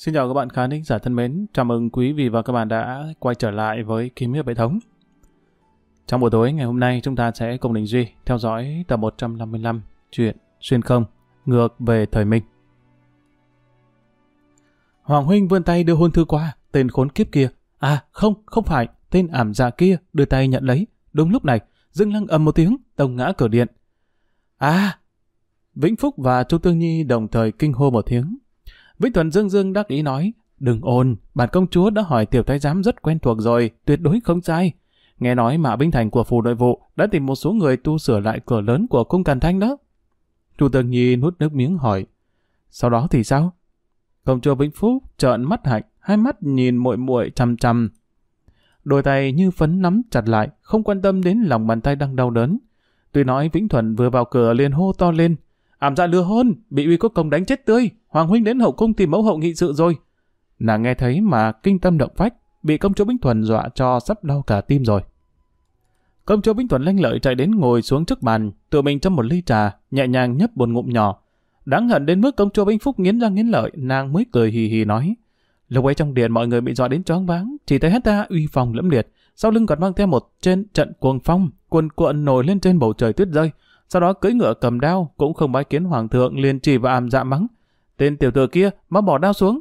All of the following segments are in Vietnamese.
Xin chào các bạn khán thính giả thân mến, chào mừng quý vị và các bạn đã quay trở lại với Kim Hiệp Hệ Thống. Trong buổi tối ngày hôm nay chúng ta sẽ cùng Đình Duy theo dõi tập 155 chuyện Xuyên Không, ngược về thời Minh. Hoàng Huynh vươn tay đưa hôn thư qua, tên khốn kiếp kia. À không, không phải, tên ảm dạ kia đưa tay nhận lấy. Đúng lúc này, Dương Lăng ầm một tiếng, tông ngã cửa điện. À! Vĩnh Phúc và Chu Tương Nhi đồng thời kinh hô một tiếng, Vĩnh Thuần Dương Dương đắc ý nói, đừng ồn, bản công chúa đã hỏi tiểu thái giám rất quen thuộc rồi, tuyệt đối không sai. Nghe nói Mã Binh Thành của phủ nội vụ đã tìm một số người tu sửa lại cửa lớn của cung Càn Thanh đó. Chu Tường Nhi nuốt nước miếng hỏi, sau đó thì sao? Công chúa Vĩnh Phúc trợn mắt hạnh, hai mắt nhìn muội muội chăm chăm. Đôi tay như phấn nắm chặt lại, không quan tâm đến lòng bàn tay đang đau đớn. Tuy nói Vĩnh Thuần vừa vào cửa liền hô to lên, ảm dạ lừa hôn, bị uy quốc công đánh chết tươi, Hoàng huynh đến hậu cung tìm mẫu hậu nghị sự rồi. Nàng nghe thấy mà kinh tâm động phách, bị công chúa Bính Thuần dọa cho sắp đau cả tim rồi. Công chúa Bính Thuần lanh lợi chạy đến ngồi xuống trước bàn, tự mình châm một ly trà, nhẹ nhàng nhấp một ngụm nhỏ. Đáng hận đến mức công chúa Bính Phúc nghiến răng nghiến lợi, nàng mới cười hì hì nói. Lúc ấy trong điện mọi người bị dọa đến choáng váng, chỉ thấy hết ta uy phong lẫm liệt, sau lưng còn mang theo một trên trận cuồng phong, cuồn cuộn nổi lên trên bầu trời tuyết rơi. Sau đó cưỡi ngựa cầm đao, cũng không bái kiến hoàng thượng liền chỉ và àm dạ mắng. Tên tiểu tử kia, mau bỏ đao xuống.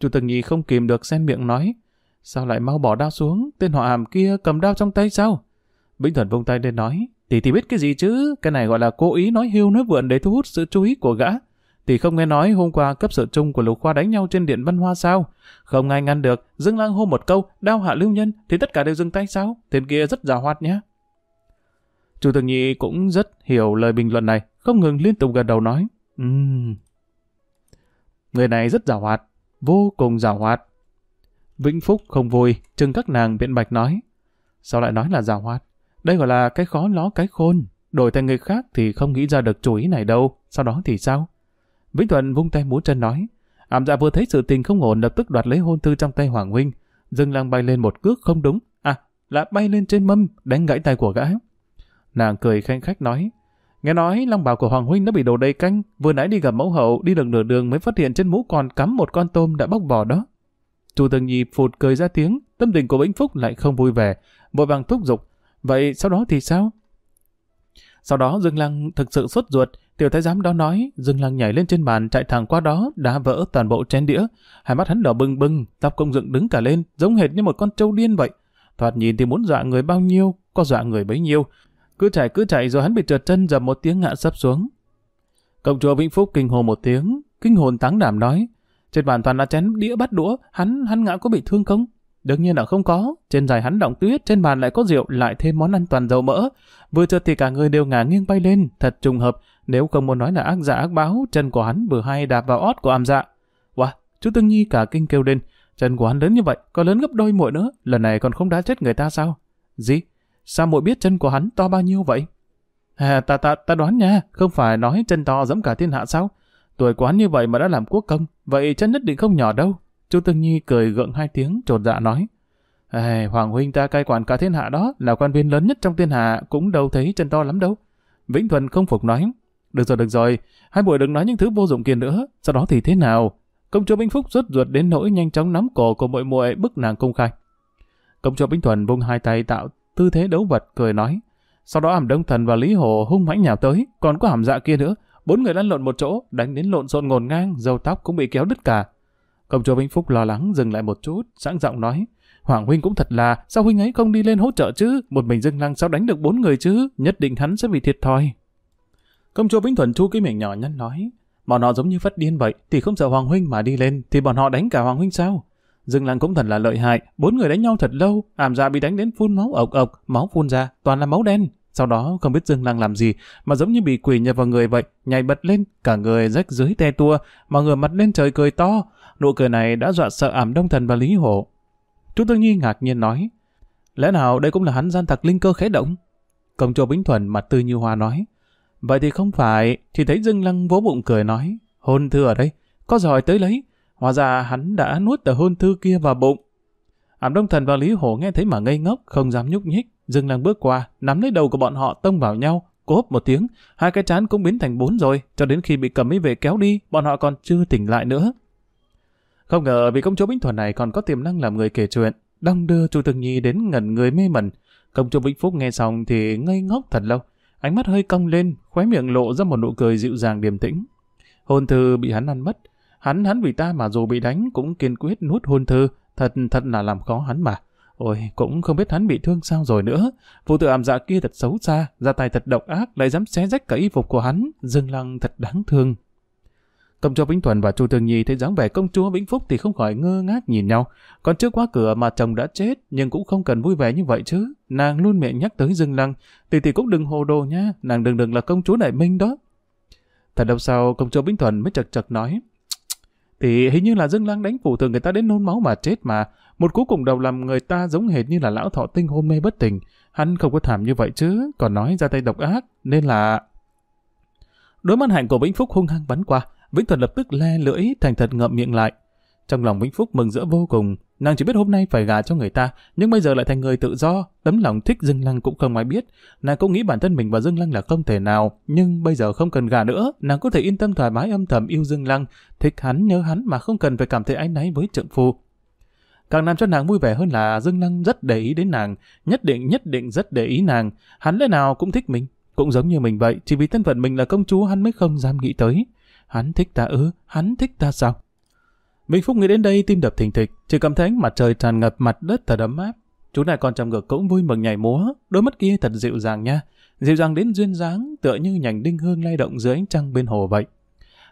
Chu Tường Nhi không kìm được xen miệng nói. Sao lại mau bỏ đao xuống? Tên họ hàm kia cầm đao trong tay sao? Bính Thuần vung tay lên nói. Tỷ thì biết cái gì chứ? Cái này gọi là cố ý nói hưu nói vượn để thu hút sự chú ý của gã. Tỷ không nghe nói hôm qua cấp sở chung của lục khoa đánh nhau trên điện văn hoa sao? Không ai ngăn được. Dương Lang hô một câu, đao hạ lưu nhân, thì tất cả đều dừng tay sao? Tên kia rất già hoạt nhá. Chu Tường Nhi cũng rất hiểu lời bình luận này, không ngừng liên tục gật đầu nói. Ừm, Người này rất giàu hoạt, vô cùng giàu hoạt. Vĩnh Phúc không vui, chừng các nàng biện bạch nói. Sao lại nói là giàu hoạt? Đây gọi là cái khó ló cái khôn. Đổi thành người khác thì không nghĩ ra được chủ ý này đâu. Sau đó thì sao? Vĩnh Thuận vung tay múa chân nói. Ảm dạ vừa thấy sự tình không ổn lập tức đoạt lấy hôn thư trong tay Hoàng Huynh. dừng lăng bay lên một cước không đúng. À, là bay lên trên mâm, đánh gãy tay của gã. Nàng cười khanh khách nói. Nghe nói long bào của Hoàng Huynh đã bị đổ đầy canh, vừa nãy đi gặp mẫu hậu, đi được nửa đường mới phát hiện trên mũ còn cắm một con tôm đã bóc vỏ đó. Chu Tường Nhi phụt cười ra tiếng, tâm tình của Vĩnh Phúc lại không vui vẻ, vội vàng thúc giục. Vậy sau đó thì sao? Sau đó Dương Lăng thực sự sốt ruột, tiểu thái giám đó nói, Dương Lăng nhảy lên trên bàn chạy thẳng qua đó, đã vỡ toàn bộ chén đĩa, hai mắt hắn đỏ bừng bừng, tóc công dựng đứng cả lên, giống hệt như một con trâu điên vậy. Thoạt nhìn thì muốn dọa người bao nhiêu, có dọa người bấy nhiêu, cứ chạy cứ chạy rồi hắn bị trượt chân dầm một tiếng ngã sấp xuống. Công chúa Vĩnh Phúc kinh hồ một tiếng, kinh hồn táng đảm nói, trên bàn toàn là chén đĩa bắt đũa, hắn hắn ngã có bị thương không? Đương nhiên là không có, trên dài hắn động tuyết, trên bàn lại có rượu, lại thêm món ăn toàn dầu mỡ. Vừa chợt thì cả người đều ngả nghiêng bay lên, thật trùng hợp, nếu không muốn nói là ác giả ác báo, chân của hắn vừa hay đạp vào ót của am dạ. Wow, chú Tương Nhi cả kinh kêu lên, chân của hắn lớn như vậy, còn lớn gấp đôi muội nữa, lần này còn không đá chết người ta sao? Gì? Sao muội biết chân của hắn to bao nhiêu vậy? À, ta, ta, ta đoán nha, không phải nói chân to giống cả thiên hạ sao? Tuổi quán như vậy mà đã làm quốc công, vậy chân nhất định không nhỏ đâu. Chu Tương Nhi cười gượng hai tiếng, trột dạ nói. À, Hoàng huynh ta cai quản cả thiên hạ đó, là quan viên lớn nhất trong thiên hạ, cũng đâu thấy chân to lắm đâu. Vĩnh Thuần không phục nói. Được rồi, được rồi, hai buổi đừng nói những thứ vô dụng kia nữa, sau đó thì thế nào? Công chúa Vĩnh Phúc rút ruột đến nỗi nhanh chóng nắm cổ của muội muội bức nàng công khai. Công chúa Vĩnh Thuần vung hai tay tạo tư thế đấu vật, cười nói. Sau đó hàm đông thần và Lý Hồ hung mãnh nhào tới, còn có hàm dạ kia nữa. Bốn người lăn lộn một chỗ, đánh đến lộn xộn ngổn ngang, dầu tóc cũng bị kéo đứt cả. Công chúa Vĩnh Phúc lo lắng dừng lại một chút, sẵn giọng nói. Hoàng huynh cũng thật là, sao huynh ấy không đi lên hỗ trợ chứ? Một mình dưng lăng sao đánh được bốn người chứ? Nhất định hắn sẽ bị thiệt thòi. Công chúa Vĩnh Thuần chu cái miệng nhỏ nhắn nói. Bọn họ giống như phát điên vậy, thì không sợ Hoàng huynh mà đi lên, thì bọn họ đánh cả Hoàng huynh sao? Dương Lăng cũng thật là lợi hại, bốn người đánh nhau thật lâu, ảm dạ bị đánh đến phun máu ộc ộc, máu phun ra, toàn là máu đen. Sau đó không biết Dương Lăng làm gì, mà giống như bị quỷ nhập vào người vậy, nhảy bật lên, cả người rách dưới te tua, mà ngửa mặt lên trời cười to. Nụ cười này đã dọa sợ ảm đông thần và Lý Hổ. Chú Tương Nhi ngạc nhiên nói, lẽ nào đây cũng là hắn gian tặc linh cơ khẽ động? Công chúa Bính Thuần mặt tươi như hoa nói, vậy thì không phải, chỉ thấy Dương Lăng vỗ bụng cười nói, hôn thư ở đây, có giỏi tới lấy, Hóa ra hắn đã nuốt tờ hôn thư kia vào bụng. Ảm Đông Thần và Lý Hổ nghe thấy mà ngây ngốc, không dám nhúc nhích, dừng lăng bước qua, nắm lấy đầu của bọn họ tông vào nhau, cốp một tiếng, hai cái chán cũng biến thành bốn rồi, cho đến khi bị cầm ý về kéo đi, bọn họ còn chưa tỉnh lại nữa. Không ngờ vì công chúa bính Thuần này còn có tiềm năng làm người kể chuyện, đong đưa Chu Tương Nhi đến ngẩn người mê mẩn. Công chúa Vĩnh Phúc nghe xong thì ngây ngốc thật lâu, ánh mắt hơi cong lên, khóe miệng lộ ra một nụ cười dịu dàng điềm tĩnh. Hôn thư bị hắn ăn mất, hắn hắn vì ta mà dù bị đánh cũng kiên quyết nuốt hôn thư, thật thật là làm khó hắn mà. Ôi, cũng không biết hắn bị thương sao rồi nữa. Phụ tử ảm dạ kia thật xấu xa, ra tay thật độc ác, lại dám xé rách cả y phục của hắn. Dương Lăng thật đáng thương. Công chúa Vĩnh Thuần và Chu Thường Nhi thấy dáng vẻ công chúa Vĩnh Phúc thì không khỏi ngơ ngác nhìn nhau. Còn trước qua cửa mà chồng đã chết, nhưng cũng không cần vui vẻ như vậy chứ. Nàng luôn miệng nhắc tới Dương Lăng. Tỷ tỷ cũng đừng hồ đồ nha, nàng đừng đừng là công chúa Đại Minh đó. Thật đâu sau, công chúa Vĩnh Thuần mới chật chật nói. Thì hình như là Dương lang đánh phụ thường người ta đến nôn máu mà chết mà. Một cú cùng đầu làm người ta giống hệt như là lão thọ tinh hôn mê bất tỉnh. Hắn không có thảm như vậy chứ, còn nói ra tay độc ác, nên là... Đôi mắt hạnh của Vĩnh Phúc hung hăng bắn qua, Vĩnh thuật lập tức le lưỡi, thành thật ngậm miệng lại. Trong lòng Vĩnh Phúc mừng rỡ vô cùng, nàng chỉ biết hôm nay phải gả cho người ta, nhưng bây giờ lại thành người tự do, tấm lòng thích Dương Lăng cũng không ai biết. Nàng cũng nghĩ bản thân mình và Dương Lăng là không thể nào, nhưng bây giờ không cần gả nữa, nàng có thể yên tâm thoải mái âm thầm yêu Dương Lăng, thích hắn nhớ hắn mà không cần phải cảm thấy áy náy với trượng phu. Càng làm cho nàng vui vẻ hơn là Dương Lăng rất để ý đến nàng, nhất định nhất định rất để ý nàng, hắn lẽ nào cũng thích mình, cũng giống như mình vậy, chỉ vì thân phận mình là công chúa hắn mới không dám nghĩ tới. Hắn thích ta ư, hắn thích ta sao? Vĩnh Phúc nghĩ đến đây tim đập thình thịch, chỉ cảm thấy mặt trời tràn ngập mặt đất thật ấm áp. Chú này con trong ngực cũng vui mừng nhảy múa, đôi mắt kia thật dịu dàng nha, dịu dàng đến duyên dáng, tựa như nhành đinh hương lay động dưới ánh trăng bên hồ vậy.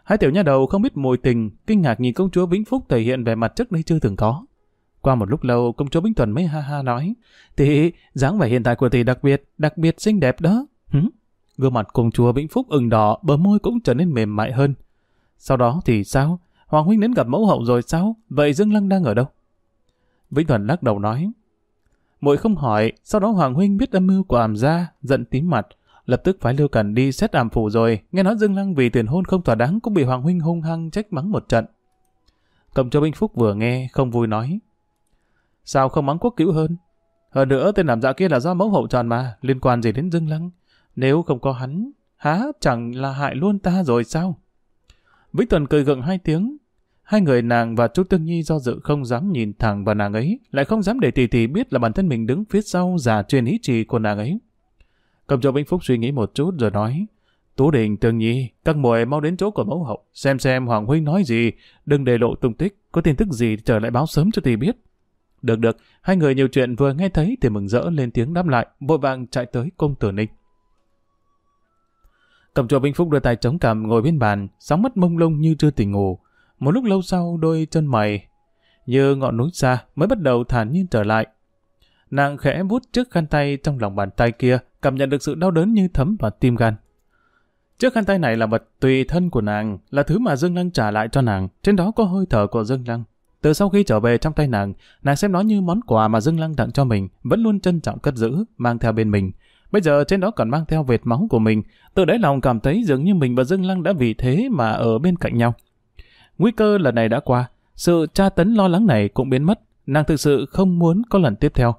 Hai tiểu nha đầu không biết mùi tình, kinh ngạc nhìn công chúa Vĩnh Phúc thể hiện vẻ mặt trước đây chưa từng có. Qua một lúc lâu, công chúa Vĩnh Tuần mới ha ha nói, Tỷ, dáng vẻ hiện tại của tỷ đặc biệt, đặc biệt xinh đẹp đó. Hứng? Gương mặt công chúa Vĩnh Phúc ửng đỏ, bờ môi cũng trở nên mềm mại hơn. Sau đó thì sao? Hoàng huynh đến gặp mẫu hậu rồi sao? Vậy Dương Lăng đang ở đâu? Vĩnh Thuần lắc đầu nói. Muội không hỏi, sau đó Hoàng huynh biết âm mưu của ảm gia, giận tím mặt, lập tức phái Lưu Cần đi xét ảm phủ rồi, nghe nói Dương Lăng vì tiền hôn không thỏa đáng cũng bị Hoàng huynh hung hăng trách mắng một trận. Cầm cho Binh Phúc vừa nghe, không vui nói. Sao không mắng quốc cứu hơn? Hơn nữa tên làm dạ kia là do mẫu hậu tròn mà, liên quan gì đến Dương Lăng? Nếu không có hắn, há chẳng là hại luôn ta rồi sao? Vĩnh Tuần cười gượng hai tiếng. Hai người nàng và chú Tương Nhi do dự không dám nhìn thẳng vào nàng ấy, lại không dám để tỷ tỷ biết là bản thân mình đứng phía sau giả truyền ý trì của nàng ấy. Cầm cho Vĩnh Phúc suy nghĩ một chút rồi nói, Tú Đình, Tương Nhi, các muội mau đến chỗ của mẫu hậu, xem xem Hoàng Huynh nói gì, đừng để lộ tung tích, có tin tức gì trở lại báo sớm cho tỷ biết. Được được, hai người nhiều chuyện vừa nghe thấy thì mừng rỡ lên tiếng đáp lại, vội vàng chạy tới công tử Ninh. Tổng trưởng Vinh Phúc đưa tay chống cằm ngồi bên bàn, sóng mắt mông lung như chưa tỉnh ngủ. Một lúc lâu sau, đôi chân mày như ngọn núi xa mới bắt đầu thản nhiên trở lại. Nàng khẽ vút trước khăn tay trong lòng bàn tay kia, cảm nhận được sự đau đớn như thấm vào tim gan. Chiếc khăn tay này là vật tùy thân của nàng, là thứ mà Dương Lăng trả lại cho nàng, trên đó có hơi thở của Dương Lăng. Từ sau khi trở về trong tay nàng, nàng xem nó như món quà mà Dương Lăng tặng cho mình, vẫn luôn trân trọng cất giữ, mang theo bên mình. Bây giờ trên đó còn mang theo vệt máu của mình, từ đấy lòng cảm thấy dường như mình và Dương Lăng đã vì thế mà ở bên cạnh nhau. Nguy cơ lần này đã qua, sự tra tấn lo lắng này cũng biến mất, nàng thực sự không muốn có lần tiếp theo.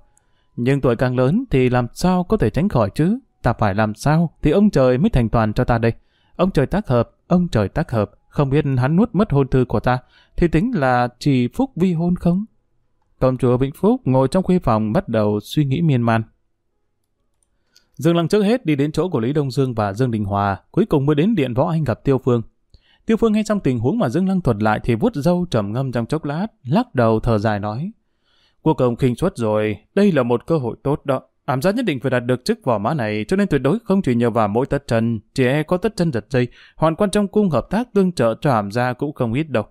Nhưng tuổi càng lớn thì làm sao có thể tránh khỏi chứ? Ta phải làm sao thì ông trời mới thành toàn cho ta đây. Ông trời tác hợp, ông trời tác hợp, không biết hắn nuốt mất hôn thư của ta, thì tính là chỉ phúc vi hôn không? Công chúa Vĩnh Phúc ngồi trong khuê phòng bắt đầu suy nghĩ miên man. Dương Lăng trước hết đi đến chỗ của Lý Đông Dương và Dương Đình Hòa, cuối cùng mới đến điện võ anh gặp Tiêu Phương. Tiêu Phương nghe trong tình huống mà Dương Lăng thuật lại thì vuốt râu trầm ngâm trong chốc lát, lắc đầu thở dài nói. Quốc công khinh suất rồi, đây là một cơ hội tốt đó. Ảm giác nhất định phải đạt được chức võ mã này, cho nên tuyệt đối không chỉ nhờ vào mỗi tất chân, chỉ e có tất chân giật dây, hoàn quan trong cung hợp tác tương trợ cho ảm gia cũng không ít đâu.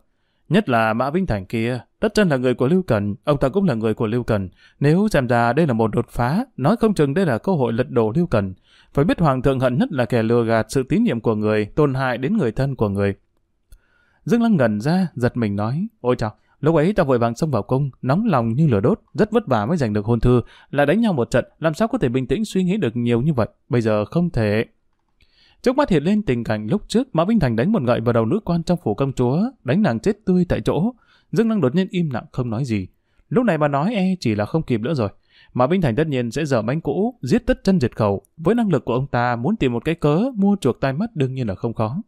Nhất là Mã Vinh Thành kia, tất chân là người của Lưu Cần, ông ta cũng là người của Lưu Cần. Nếu xem ra đây là một đột phá, nói không chừng đây là cơ hội lật đổ Lưu Cần. Phải biết Hoàng thượng hận nhất là kẻ lừa gạt sự tín nhiệm của người, tổn hại đến người thân của người. Dương Lăng ngẩn ra, giật mình nói, ôi chào, lúc ấy ta vội vàng xông vào cung, nóng lòng như lửa đốt, rất vất vả mới giành được hôn thư, lại đánh nhau một trận, làm sao có thể bình tĩnh suy nghĩ được nhiều như vậy, bây giờ không thể. Trước mắt hiện lên tình cảnh lúc trước Mã Vinh Thành đánh một gậy vào đầu nữ quan trong phủ công chúa, đánh nàng chết tươi tại chỗ. Dương Lăng đột nhiên im lặng không nói gì. Lúc này mà nói e chỉ là không kịp nữa rồi. mà Vinh Thành tất nhiên sẽ dở bánh cũ, giết tất chân diệt khẩu. Với năng lực của ông ta muốn tìm một cái cớ mua chuộc tai mắt đương nhiên là không khó.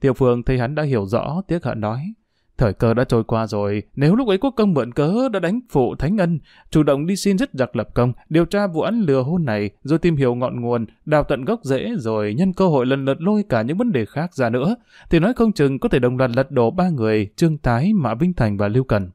Tiểu Phương thấy hắn đã hiểu rõ, tiếc hận nói. Thời cơ đã trôi qua rồi, nếu lúc ấy quốc công mượn cớ đã đánh phụ Thánh Ân, chủ động đi xin rất giặc lập công, điều tra vụ án lừa hôn này, rồi tìm hiểu ngọn nguồn, đào tận gốc rễ rồi nhân cơ hội lần lượt lôi cả những vấn đề khác ra nữa, thì nói không chừng có thể đồng loạt lật đổ ba người, Trương Tái, Mã Vinh Thành và Lưu Cần.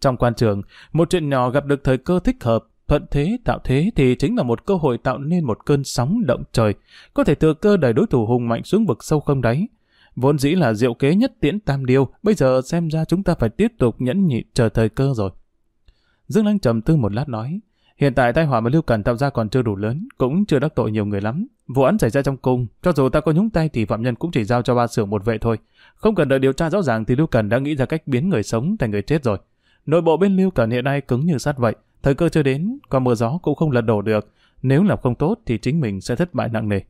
Trong quan trường, một chuyện nhỏ gặp được thời cơ thích hợp, thuận thế tạo thế thì chính là một cơ hội tạo nên một cơn sóng động trời, có thể thừa cơ đẩy đối thủ hùng mạnh xuống vực sâu không đáy. Vốn dĩ là diệu kế nhất tiễn tam điêu, bây giờ xem ra chúng ta phải tiếp tục nhẫn nhịn chờ thời cơ rồi. Dương Lăng trầm tư một lát nói, hiện tại tai họa mà Lưu Cần tạo ra còn chưa đủ lớn, cũng chưa đắc tội nhiều người lắm. Vụ án xảy ra trong cung, cho dù ta có nhúng tay thì phạm nhân cũng chỉ giao cho ba xưởng một vệ thôi. Không cần đợi điều tra rõ ràng thì Lưu Cần đã nghĩ ra cách biến người sống thành người chết rồi. Nội bộ bên Lưu Cần hiện nay cứng như sắt vậy, thời cơ chưa đến, còn mưa gió cũng không lật đổ được. Nếu làm không tốt thì chính mình sẽ thất bại nặng nề.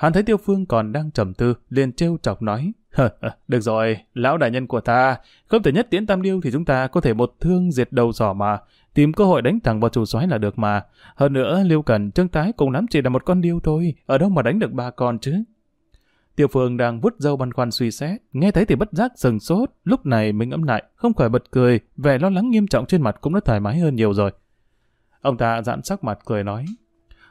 Hắn thấy Tiêu Phương còn đang trầm tư, liền trêu chọc nói, được rồi, lão đại nhân của ta, không thể nhất tiễn tam điêu thì chúng ta có thể một thương diệt đầu giỏ mà, tìm cơ hội đánh thẳng vào chủ soái là được mà. Hơn nữa, Liêu Cần, Trương Tái cùng lắm chỉ là một con điêu thôi, ở đâu mà đánh được ba con chứ. Tiêu Phương đang vút dâu băn khoăn suy xét, nghe thấy thì bất giác sừng sốt, lúc này mình ấm lại, không khỏi bật cười, vẻ lo lắng nghiêm trọng trên mặt cũng đã thoải mái hơn nhiều rồi. Ông ta dặn sắc mặt cười nói,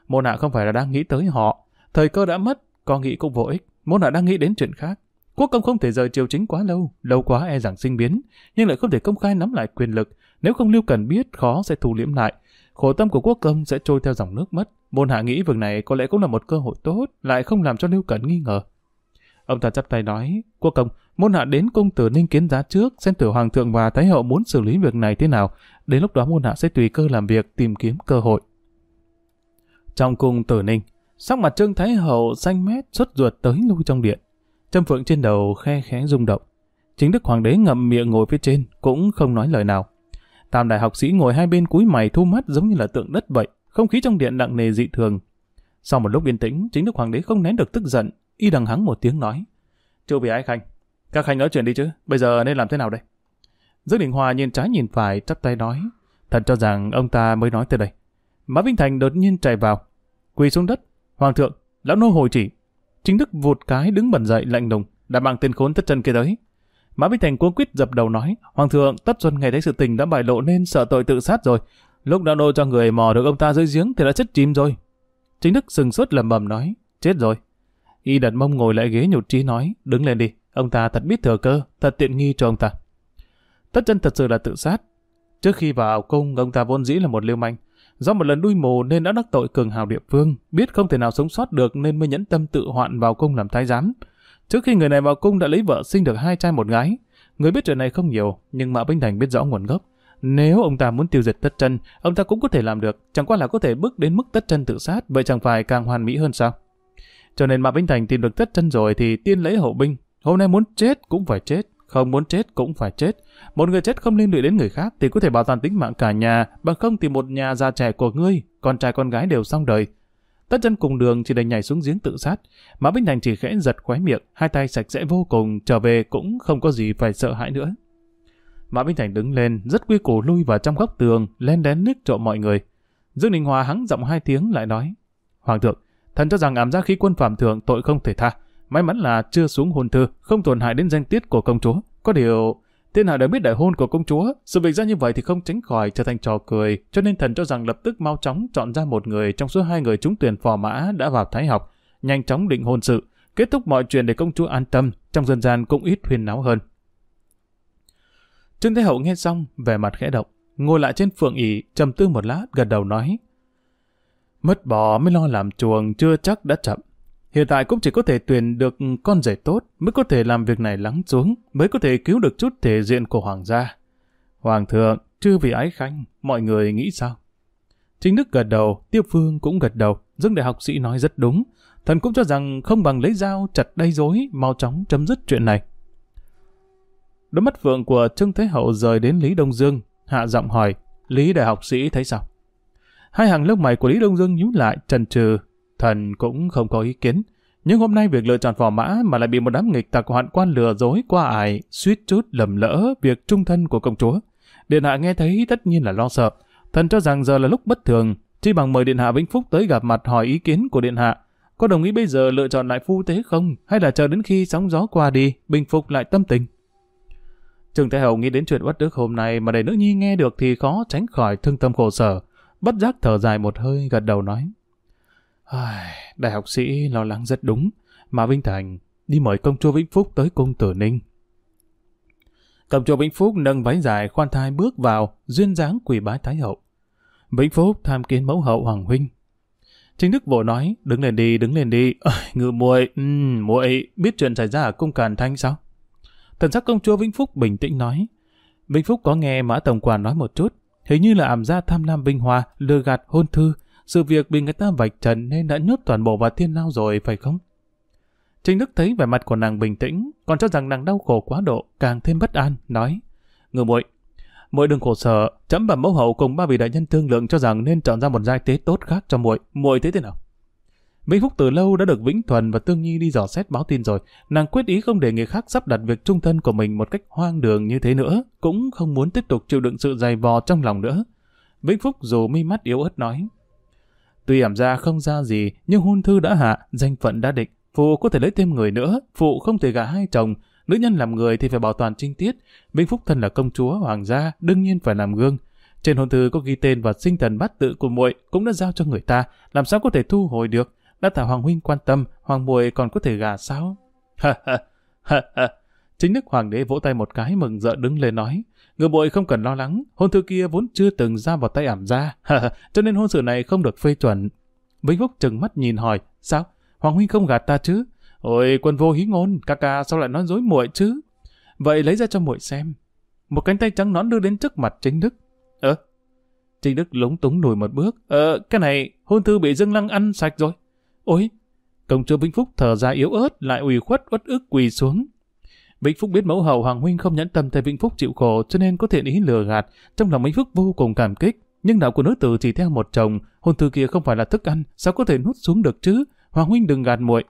môn hạ không phải là đang nghĩ tới họ, thời cơ đã mất, có nghĩ cũng vô ích, môn hạ đang nghĩ đến chuyện khác. Quốc công không thể rời triều chính quá lâu, lâu quá e rằng sinh biến, nhưng lại không thể công khai nắm lại quyền lực, nếu không Lưu Cần biết khó sẽ thu liễm lại. Khổ tâm của quốc công sẽ trôi theo dòng nước mất. Môn hạ nghĩ việc này có lẽ cũng là một cơ hội tốt, lại không làm cho Lưu Cần nghi ngờ. Ông ta chắp tay nói, quốc công, môn hạ đến cung tử ninh kiến giá trước, xem tử hoàng thượng và thái hậu muốn xử lý việc này thế nào. Đến lúc đó môn hạ sẽ tùy cơ làm việc, tìm kiếm cơ hội. Trong cung tử ninh, sắc mặt trương thái hậu xanh mét xuất ruột tới lui trong điện. Trâm phượng trên đầu khe khẽ rung động. Chính đức hoàng đế ngậm miệng ngồi phía trên, cũng không nói lời nào. Tam đại học sĩ ngồi hai bên cúi mày thu mắt giống như là tượng đất vậy, không khí trong điện nặng nề dị thường. Sau một lúc yên tĩnh, chính đức hoàng đế không nén được tức giận, y đằng hắng một tiếng nói. Chưa bị ái khanh, các khanh nói chuyện đi chứ, bây giờ nên làm thế nào đây? Dương Đình Hòa nhìn trái nhìn phải, chắp tay nói. Thần cho rằng ông ta mới nói tới đây. Mã Vinh Thành đột nhiên chạy vào, quỳ xuống đất. Hoàng thượng, lão nô hồi chỉ. Chính Đức vụt cái đứng bẩn dậy lạnh lùng, đã mang tên khốn tất chân kia tới. Mã Vinh Thành cuống quýt dập đầu nói, Hoàng thượng, tất xuân ngày thấy sự tình đã bại lộ nên sợ tội tự sát rồi. Lúc đã nô cho người mò được ông ta dưới giếng thì đã chết chìm rồi. Chính Đức sừng sốt lầm bầm nói, chết rồi. Y đặt mông ngồi lại ghế nhụt trí nói, đứng lên đi, ông ta thật biết thừa cơ, thật tiện nghi cho ông ta. Tất chân thật sự là tự sát. Trước khi vào cung, ông ta vốn dĩ là một lưu manh. Do một lần đuôi mù nên đã đắc tội cường hào địa phương, biết không thể nào sống sót được nên mới nhẫn tâm tự hoạn vào cung làm thái giám. Trước khi người này vào cung đã lấy vợ sinh được hai trai một gái. Người biết chuyện này không nhiều, nhưng Mã Binh Thành biết rõ nguồn gốc. Nếu ông ta muốn tiêu diệt tất chân, ông ta cũng có thể làm được, chẳng qua là có thể bước đến mức tất chân tự sát, vậy chẳng phải càng hoàn mỹ hơn sao? Cho nên Mã Binh Thành tìm được tất chân rồi thì tiên lấy hậu binh. Hôm nay muốn chết cũng phải chết, không muốn chết cũng phải chết. Một người chết không liên lụy đến người khác thì có thể bảo toàn tính mạng cả nhà, bằng không thì một nhà già trẻ của ngươi, con trai con gái đều xong đời. Tất chân cùng đường chỉ đành nhảy xuống giếng tự sát. Mã Bích Thành chỉ khẽ giật khóe miệng, hai tay sạch sẽ vô cùng, trở về cũng không có gì phải sợ hãi nữa. Mã Bích Thành đứng lên, rất quy củ lui vào trong góc tường, len đến nước trộm mọi người. Dương Đình Hòa hắng giọng hai tiếng lại nói, Hoàng thượng, Thần cho rằng ám giác khí quân phạm thượng tội không thể tha. May mắn là chưa xuống hôn thư, không tổn hại đến danh tiết của công chúa. Có điều, thiên hạ đã biết đại hôn của công chúa, sự việc ra như vậy thì không tránh khỏi trở thành trò cười, cho nên thần cho rằng lập tức mau chóng chọn ra một người trong số hai người trúng tuyển phò mã đã vào thái học, nhanh chóng định hôn sự, kết thúc mọi chuyện để công chúa an tâm, trong dân gian cũng ít huyên náo hơn. Trương Thái Hậu nghe xong, vẻ mặt khẽ động, ngồi lại trên phượng ỷ trầm tư một lát, gật đầu nói. Mất bò mới lo làm chuồng chưa chắc đã chậm. Hiện tại cũng chỉ có thể tuyển được con rể tốt mới có thể làm việc này lắng xuống, mới có thể cứu được chút thể diện của hoàng gia. Hoàng thượng, chưa vì ái khanh, mọi người nghĩ sao? Chính Đức gật đầu, Tiêu Phương cũng gật đầu, Dương đại học sĩ nói rất đúng. Thần cũng cho rằng không bằng lấy dao chặt đầy dối, mau chóng chấm dứt chuyện này. Đôi mắt phượng của Trương Thế Hậu rời đến Lý Đông Dương, hạ giọng hỏi, Lý đại học sĩ thấy sao? Hai hàng lông mày của Lý Đông Dương nhíu lại trần trừ, thần cũng không có ý kiến. Nhưng hôm nay việc lựa chọn phò mã mà lại bị một đám nghịch tặc hoạn quan lừa dối qua ải, suýt chút lầm lỡ việc trung thân của công chúa. Điện hạ nghe thấy tất nhiên là lo sợ. Thần cho rằng giờ là lúc bất thường, chỉ bằng mời Điện hạ Vĩnh Phúc tới gặp mặt hỏi ý kiến của Điện hạ. có đồng ý bây giờ lựa chọn lại phu tế không? Hay là chờ đến khi sóng gió qua đi, bình phục lại tâm tình? Trương Thái Hậu nghĩ đến chuyện bất đức hôm nay mà để nữ nhi nghe được thì khó tránh khỏi thương tâm khổ sở. Bất giác thở dài một hơi gật đầu nói. Đại học sĩ lo lắng rất đúng. Mà Vinh Thành đi mời công chúa Vĩnh Phúc tới cung tử ninh. Công chúa Vĩnh Phúc nâng váy dài khoan thai bước vào, duyên dáng quỳ bái Thái Hậu. Vĩnh Phúc tham kiến mẫu hậu Hoàng Huynh. Chính Đức vội nói, đứng lên đi, đứng lên đi. À, ngự muội, um, muội biết chuyện xảy ra ở cung Càn Thanh sao? Thần sắc công chúa Vĩnh Phúc bình tĩnh nói. Vĩnh Phúc có nghe Mã Tổng Quản nói một chút, hình như là ảm gia tham lam vinh hoa, lừa gạt hôn thư, sự việc bị người ta vạch trần nên đã nhốt toàn bộ vào thiên lao rồi, phải không? Trinh Đức thấy vẻ mặt của nàng bình tĩnh, còn cho rằng nàng đau khổ quá độ, càng thêm bất an, nói. Ngư muội muội đừng khổ sở, chấm và mẫu hậu cùng ba vị đại nhân thương lượng cho rằng nên chọn ra một giai tế tốt khác cho muội muội thế thế nào? Vĩnh Phúc từ lâu đã được Vĩnh Thuần và Tương Nhi đi dò xét báo tin rồi, nàng quyết ý không để người khác sắp đặt việc trung thân của mình một cách hoang đường như thế nữa, cũng không muốn tiếp tục chịu đựng sự dày vò trong lòng nữa. Vĩnh Phúc dù mi mắt yếu ớt nói, Tuy ảm ra không ra gì, nhưng hôn thư đã hạ, danh phận đã định, phụ có thể lấy thêm người nữa, phụ không thể gả hai chồng, nữ nhân làm người thì phải bảo toàn trinh tiết, Vĩnh Phúc thân là công chúa, hoàng gia, đương nhiên phải làm gương. Trên hôn thư có ghi tên và sinh thần bát tự của muội cũng đã giao cho người ta, làm sao có thể thu hồi được, đã thảo Hoàng Huynh quan tâm, Hoàng muội còn có thể gả sao? Ha ha, ha ha. Chính Đức Hoàng đế vỗ tay một cái mừng rỡ đứng lên nói, người bội không cần lo lắng, hôn thư kia vốn chưa từng ra vào tay ảm ra, cho nên hôn sự này không được phê chuẩn. Vĩnh Phúc trừng mắt nhìn hỏi, sao? Hoàng Huynh không gạt ta chứ? Ôi, quân vô hí ngôn, ca ca sao lại nói dối muội chứ? Vậy lấy ra cho muội xem. Một cánh tay trắng nón đưa đến trước mặt Chính Đức. Ơ? Chính Đức lúng túng lùi một bước. Ờ, cái này, hôn thư bị Dương Lăng ăn sạch rồi. Ôi, công chúa Vĩnh Phúc thở ra yếu ớt, lại ủy khuất uất ức quỳ xuống. Vĩnh Phúc biết mẫu hậu Hoàng Huynh không nhẫn tâm thấy Vĩnh Phúc chịu khổ cho nên có thiện ý lừa gạt. Trong lòng Vĩnh Phúc vô cùng cảm kích. Nhưng đạo của nữ tử chỉ theo một chồng, hôn thư kia không phải là thức ăn, sao có thể nuốt xuống được chứ? Hoàng Huynh đừng gạt muội.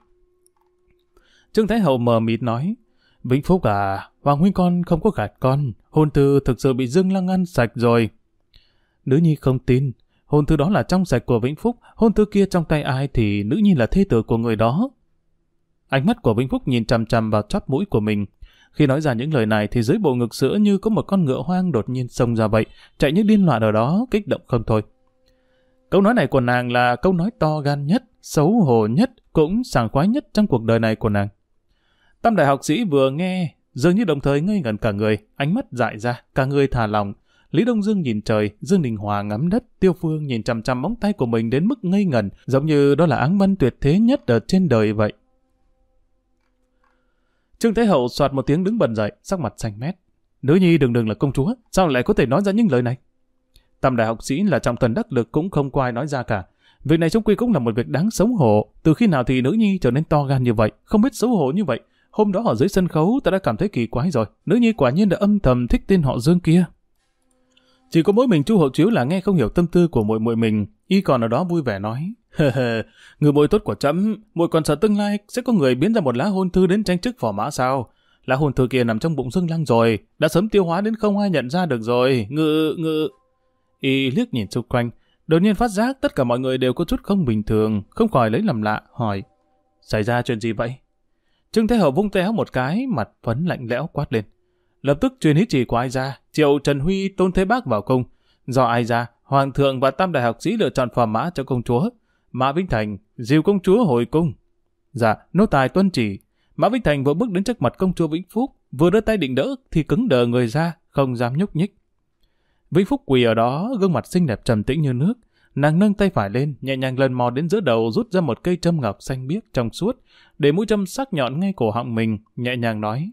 Trương Thái Hậu mờ mịt nói, Vĩnh Phúc à, Hoàng Huynh con không có gạt con, hôn thư thực sự bị Dương Lăng ăn sạch rồi. Nữ nhi không tin, hôn thư đó là trong sạch của Vĩnh Phúc, hôn thư kia trong tay ai thì nữ nhi là thê tử của người đó. Ánh mắt của Vĩnh Phúc nhìn chằm chằm vào chóp mũi của mình. Khi nói ra những lời này thì dưới bộ ngực sữa như có một con ngựa hoang đột nhiên xông ra vậy, chạy như điên loạn ở đó, kích động không thôi. Câu nói này của nàng là câu nói to gan nhất, xấu hổ nhất, cũng sảng khoái nhất trong cuộc đời này của nàng. Tam đại học sĩ vừa nghe, dường như đồng thời ngây ngẩn cả người, ánh mắt dại ra, cả người thả lòng. Lý Đông Dương nhìn trời, Dương Đình Hòa ngắm đất, Tiêu Phương nhìn chằm chằm móng tay của mình đến mức ngây ngẩn, giống như đó là áng văn tuyệt thế nhất ở trên đời vậy. Trương Thế Hậu soạt một tiếng đứng bần dậy, sắc mặt xanh mét. Nữ nhi đừng đừng là công chúa, sao lại có thể nói ra những lời này? Tam đại học sĩ là trọng thần đắc lực cũng không có ai nói ra cả. Việc này trong quy cũng là một việc đáng xấu hổ. Từ khi nào thì nữ nhi trở nên to gan như vậy, không biết xấu hổ như vậy. Hôm đó ở dưới sân khấu ta đã cảm thấy kỳ quái rồi. Nữ nhi quả nhiên đã âm thầm thích tên họ Dương kia. Chỉ có mỗi mình Chu Hậu Chiếu là nghe không hiểu tâm tư của muội muội mình, y còn ở đó vui vẻ nói: người muội tốt của chấm, muội còn sợ tương lai sẽ có người biến ra một lá hôn thư đến tranh chức phò mã sao? Lá hôn thư kia nằm trong bụng Dương Lăng rồi, đã sớm tiêu hóa đến không ai nhận ra được rồi. Ngự ngự. Y liếc nhìn xung quanh, đột nhiên phát giác tất cả mọi người đều có chút không bình thường, không khỏi lấy làm lạ, hỏi: xảy ra chuyện gì vậy? Trương Thế Hậu vung téo một cái, mặt phấn lạnh lẽo quát lên. Lập tức truyền hít chỉ của ai ra, triệu Trần Huy tôn thế bác vào cung. Do ai ra, Hoàng thượng và tam đại học sĩ lựa chọn phò mã cho công chúa. Mã Vĩnh Thành, dìu công chúa hồi cung. Dạ, nô tài tuân chỉ. Mã Vĩnh Thành vừa bước đến trước mặt công chúa Vĩnh Phúc, vừa đưa tay định đỡ thì cứng đờ người ra, không dám nhúc nhích. Vĩnh Phúc quỳ ở đó, gương mặt xinh đẹp trầm tĩnh như nước. Nàng nâng tay phải lên, nhẹ nhàng lần mò đến giữa đầu rút ra một cây châm ngọc xanh biếc trong suốt, để mũi châm sắc nhọn ngay cổ họng mình, nhẹ nhàng nói.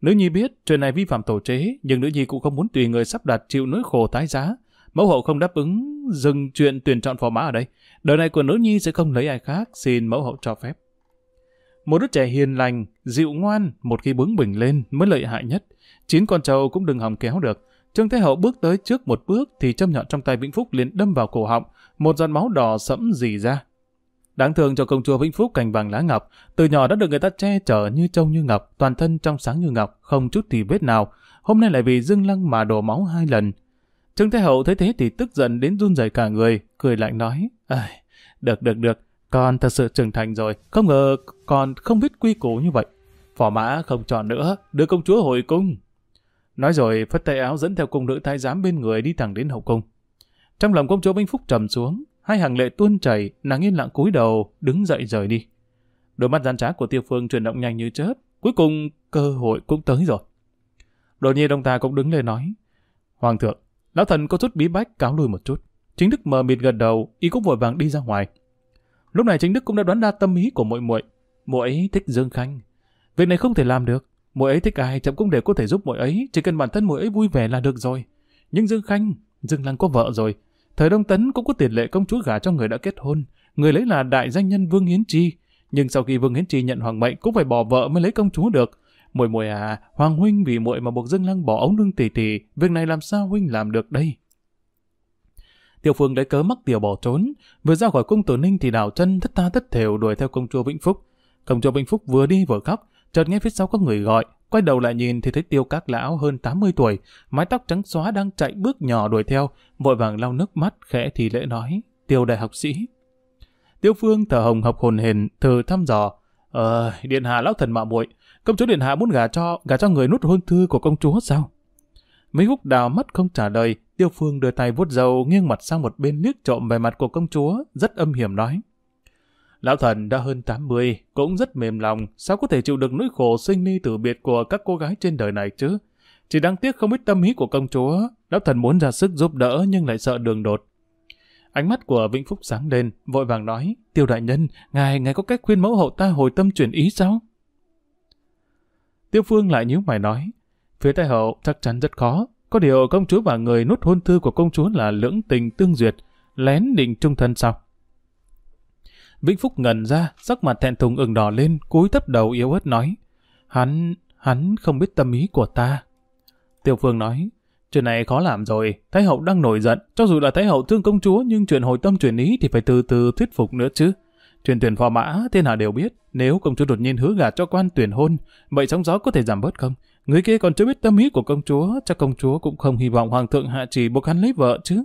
Nữ nhi biết chuyện này vi phạm tổ chế, nhưng nữ nhi cũng không muốn tùy người sắp đặt chịu nỗi khổ tái giá. Mẫu hậu không đáp ứng dừng chuyện tuyển chọn phò mã ở đây. Đời này của nữ nhi sẽ không lấy ai khác, xin mẫu hậu cho phép. Một đứa trẻ hiền lành, dịu ngoan, một khi bướng bỉnh lên mới lợi hại nhất. Chín con trâu cũng đừng hòng kéo được. Trương Thế Hậu bước tới trước một bước thì châm nhọn trong tay Vĩnh Phúc liền đâm vào cổ họng, một giọt máu đỏ sẫm dì ra. Đáng thương cho công chúa Vĩnh Phúc cành vàng lá ngọc, từ nhỏ đã được người ta che chở như trâu như ngọc, toàn thân trong sáng như ngọc, không chút thì vết nào. Hôm nay lại vì dưng lăng mà đổ máu hai lần. Trương Thái Hậu thấy thế thì tức giận đến run rẩy cả người, cười lạnh nói, à, được được được, Con thật sự trưởng thành rồi, không ngờ con không biết quy củ như vậy. Phò mã không chọn nữa, đưa công chúa hồi cung. Nói rồi phất tay áo dẫn theo cung nữ thái giám bên người đi thẳng đến hậu cung. Trong lòng công chúa Vinh Phúc trầm xuống, hai hàng lệ tuôn chảy, nàng yên lặng cúi đầu, đứng dậy rời đi. Đôi mắt gian trá của tiêu phương chuyển động nhanh như chớp, cuối cùng cơ hội cũng tới rồi. Đột nhiên ông ta cũng đứng lên nói, Hoàng thượng, lão thần có chút bí bách cáo lui một chút. Chính Đức mờ mịt gật đầu, y cũng vội vàng đi ra ngoài. Lúc này chính Đức cũng đã đoán ra tâm ý của muội muội, muội ấy thích Dương Khanh. Việc này không thể làm được, muội ấy thích ai chậm cũng đều có thể giúp muội ấy, chỉ cần bản thân muội ấy vui vẻ là được rồi. Nhưng Dương Khanh, Dương Lăng có vợ rồi, thời Đông Tấn cũng có tiền lệ công chúa gả cho người đã kết hôn, người lấy là đại danh nhân Vương Hiến Chi, nhưng sau khi Vương Hiến Chi nhận hoàng mệnh cũng phải bỏ vợ mới lấy công chúa được. Muội muội à, Hoàng huynh vì muội mà buộc Dương Lăng bỏ ống nương tỷ tỷ, việc này làm sao huynh làm được đây? Tiểu Phương lấy cớ mắc tiểu bỏ trốn, vừa ra khỏi cung tử ninh thì đảo chân thất ta thất thều đuổi theo công chúa Vĩnh Phúc. Công chúa Vĩnh Phúc vừa đi vừa khóc, chợt nghe phía sau có người gọi, quay đầu lại nhìn thì thấy tiêu các lão hơn 80 tuổi, mái tóc trắng xóa đang chạy bước nhỏ đuổi theo, vội vàng lau nước mắt khẽ thì lễ nói, tiêu đại học sĩ. Tiêu Phương thở hồng hộc hồn hền, thử thăm dò, ờ, điện hạ lão thần mạo muội công chúa điện hạ muốn gả cho, gả cho người nút hôn thư của công chúa sao? Mấy húc đào mắt không trả lời, Tiêu Phương đưa tay vuốt dầu nghiêng mặt sang một bên liếc trộm về mặt của công chúa, rất âm hiểm nói. Lão thần đã hơn 80, cũng rất mềm lòng, sao có thể chịu được nỗi khổ sinh ly tử biệt của các cô gái trên đời này chứ? Chỉ đáng tiếc không biết tâm ý của công chúa, lão thần muốn ra sức giúp đỡ nhưng lại sợ đường đột. Ánh mắt của Vĩnh Phúc sáng lên, vội vàng nói, tiêu đại nhân, ngài, ngài có cách khuyên mẫu hậu ta hồi tâm chuyển ý sao? Tiêu Phương lại nhíu mày nói, phía Thái hậu chắc chắn rất khó, có điều công chúa và người nút hôn thư của công chúa là lưỡng tình tương duyệt, lén định trung thân sao? Vĩnh Phúc ngẩn ra, sắc mặt thẹn thùng ửng đỏ lên, cúi thấp đầu yếu ớt nói. Hắn, hắn không biết tâm ý của ta. Tiêu Phương nói, chuyện này khó làm rồi, Thái hậu đang nổi giận, cho dù là Thái hậu thương công chúa nhưng chuyện hồi tâm chuyển ý thì phải từ từ thuyết phục nữa chứ. Chuyện tuyển phò mã, thiên hạ đều biết, nếu công chúa đột nhiên hứa gả cho quan tuyển hôn, vậy sóng gió có thể giảm bớt không? Người kia còn chưa biết tâm ý của công chúa, chắc công chúa cũng không hy vọng hoàng thượng hạ chỉ buộc hắn lấy vợ chứ.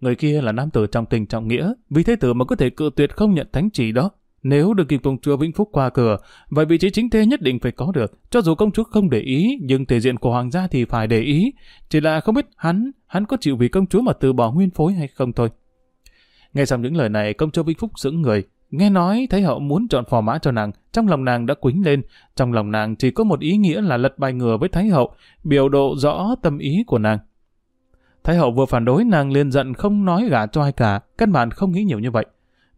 Người kia là nam tử trong tình trọng nghĩa, vì thế tử mà có thể cự tuyệt không nhận thánh chỉ đó. Nếu được kịp công chúa Vĩnh Phúc qua cửa, vậy vị trí chính thê nhất định phải có được. Cho dù công chúa không để ý, nhưng thể diện của hoàng gia thì phải để ý. Chỉ là không biết hắn, hắn có chịu vì công chúa mà từ bỏ nguyên phối hay không thôi. Nghe xong những lời này, công chúa Vĩnh Phúc sững người. Nghe nói thấy hậu muốn chọn phò mã cho nàng, trong lòng nàng đã quính lên. Trong lòng nàng chỉ có một ý nghĩa là lật bài ngừa với Thái hậu, biểu độ rõ tâm ý của nàng. Thái hậu vừa phản đối nàng liền giận không nói gả cho ai cả, căn bản không nghĩ nhiều như vậy.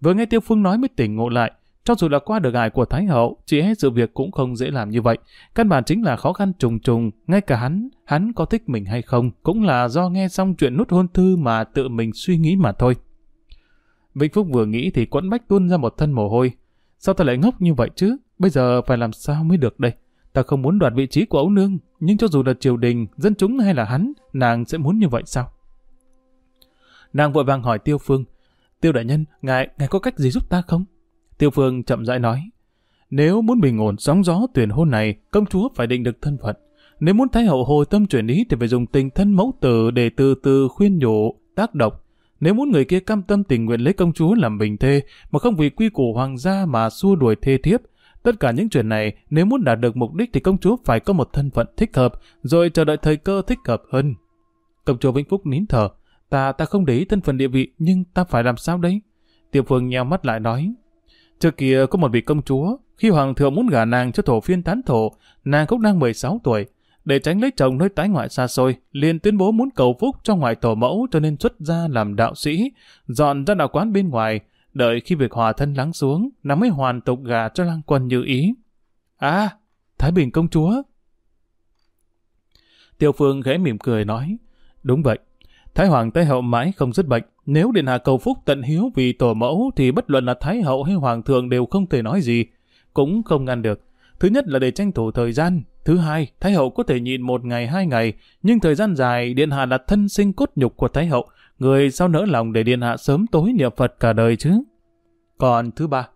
Vừa nghe Tiêu Phương nói mới tỉnh ngộ lại, cho dù là qua được ải của Thái hậu, chỉ hết sự việc cũng không dễ làm như vậy. Căn bản chính là khó khăn trùng trùng, ngay cả hắn, hắn có thích mình hay không, cũng là do nghe xong chuyện nút hôn thư mà tự mình suy nghĩ mà thôi. Vĩnh Phúc vừa nghĩ thì quẫn bách tuôn ra một thân mồ hôi. Sao ta lại ngốc như vậy chứ? Bây giờ phải làm sao mới được đây? Ta không muốn đoạt vị trí của ấu nương, nhưng cho dù là triều đình, dân chúng hay là hắn, nàng sẽ muốn như vậy sao? Nàng vội vàng hỏi Tiêu Phương, Tiêu đại nhân, ngài, ngài có cách gì giúp ta không? Tiêu Phương chậm rãi nói, nếu muốn bình ổn sóng gió tuyển hôn này, công chúa phải định được thân phận. Nếu muốn thái hậu hồi tâm chuyển ý thì phải dùng tình thân mẫu tử để từ từ khuyên nhủ, tác động. Nếu muốn người kia cam tâm tình nguyện lấy công chúa làm bình thê, mà không vì quy củ hoàng gia mà xua đuổi thê thiếp, Tất cả những chuyện này, nếu muốn đạt được mục đích thì công chúa phải có một thân phận thích hợp, rồi chờ đợi thời cơ thích hợp hơn. Công chúa Vĩnh Phúc nín thở. Ta, ta không để ý thân phận địa vị, nhưng ta phải làm sao đấy? Tiêu Phương nheo mắt lại nói. Trước kia có một vị công chúa, khi hoàng thượng muốn gả nàng cho thổ phiên tán thổ, nàng cũng đang 16 tuổi. Để tránh lấy chồng nơi tái ngoại xa xôi, liền tuyên bố muốn cầu phúc cho ngoại tổ mẫu cho nên xuất gia làm đạo sĩ, dọn ra đạo quán bên ngoài, Đợi khi việc hòa thân lắng xuống, nàng mới hoàn tục gà cho lang quân như ý. À, Thái Bình công chúa. Tiêu Phương ghé mỉm cười nói, đúng vậy. Thái Hoàng Thái Hậu mãi không dứt bệnh. Nếu Điện Hạ cầu phúc tận hiếu vì tổ mẫu thì bất luận là Thái Hậu hay Hoàng thượng đều không thể nói gì. Cũng không ngăn được. Thứ nhất là để tranh thủ thời gian. Thứ hai, Thái Hậu có thể nhịn một ngày hai ngày. Nhưng thời gian dài, Điện Hạ là thân sinh cốt nhục của Thái Hậu người sao nỡ lòng để điện hạ sớm tối niệm Phật cả đời chứ? Còn thứ ba,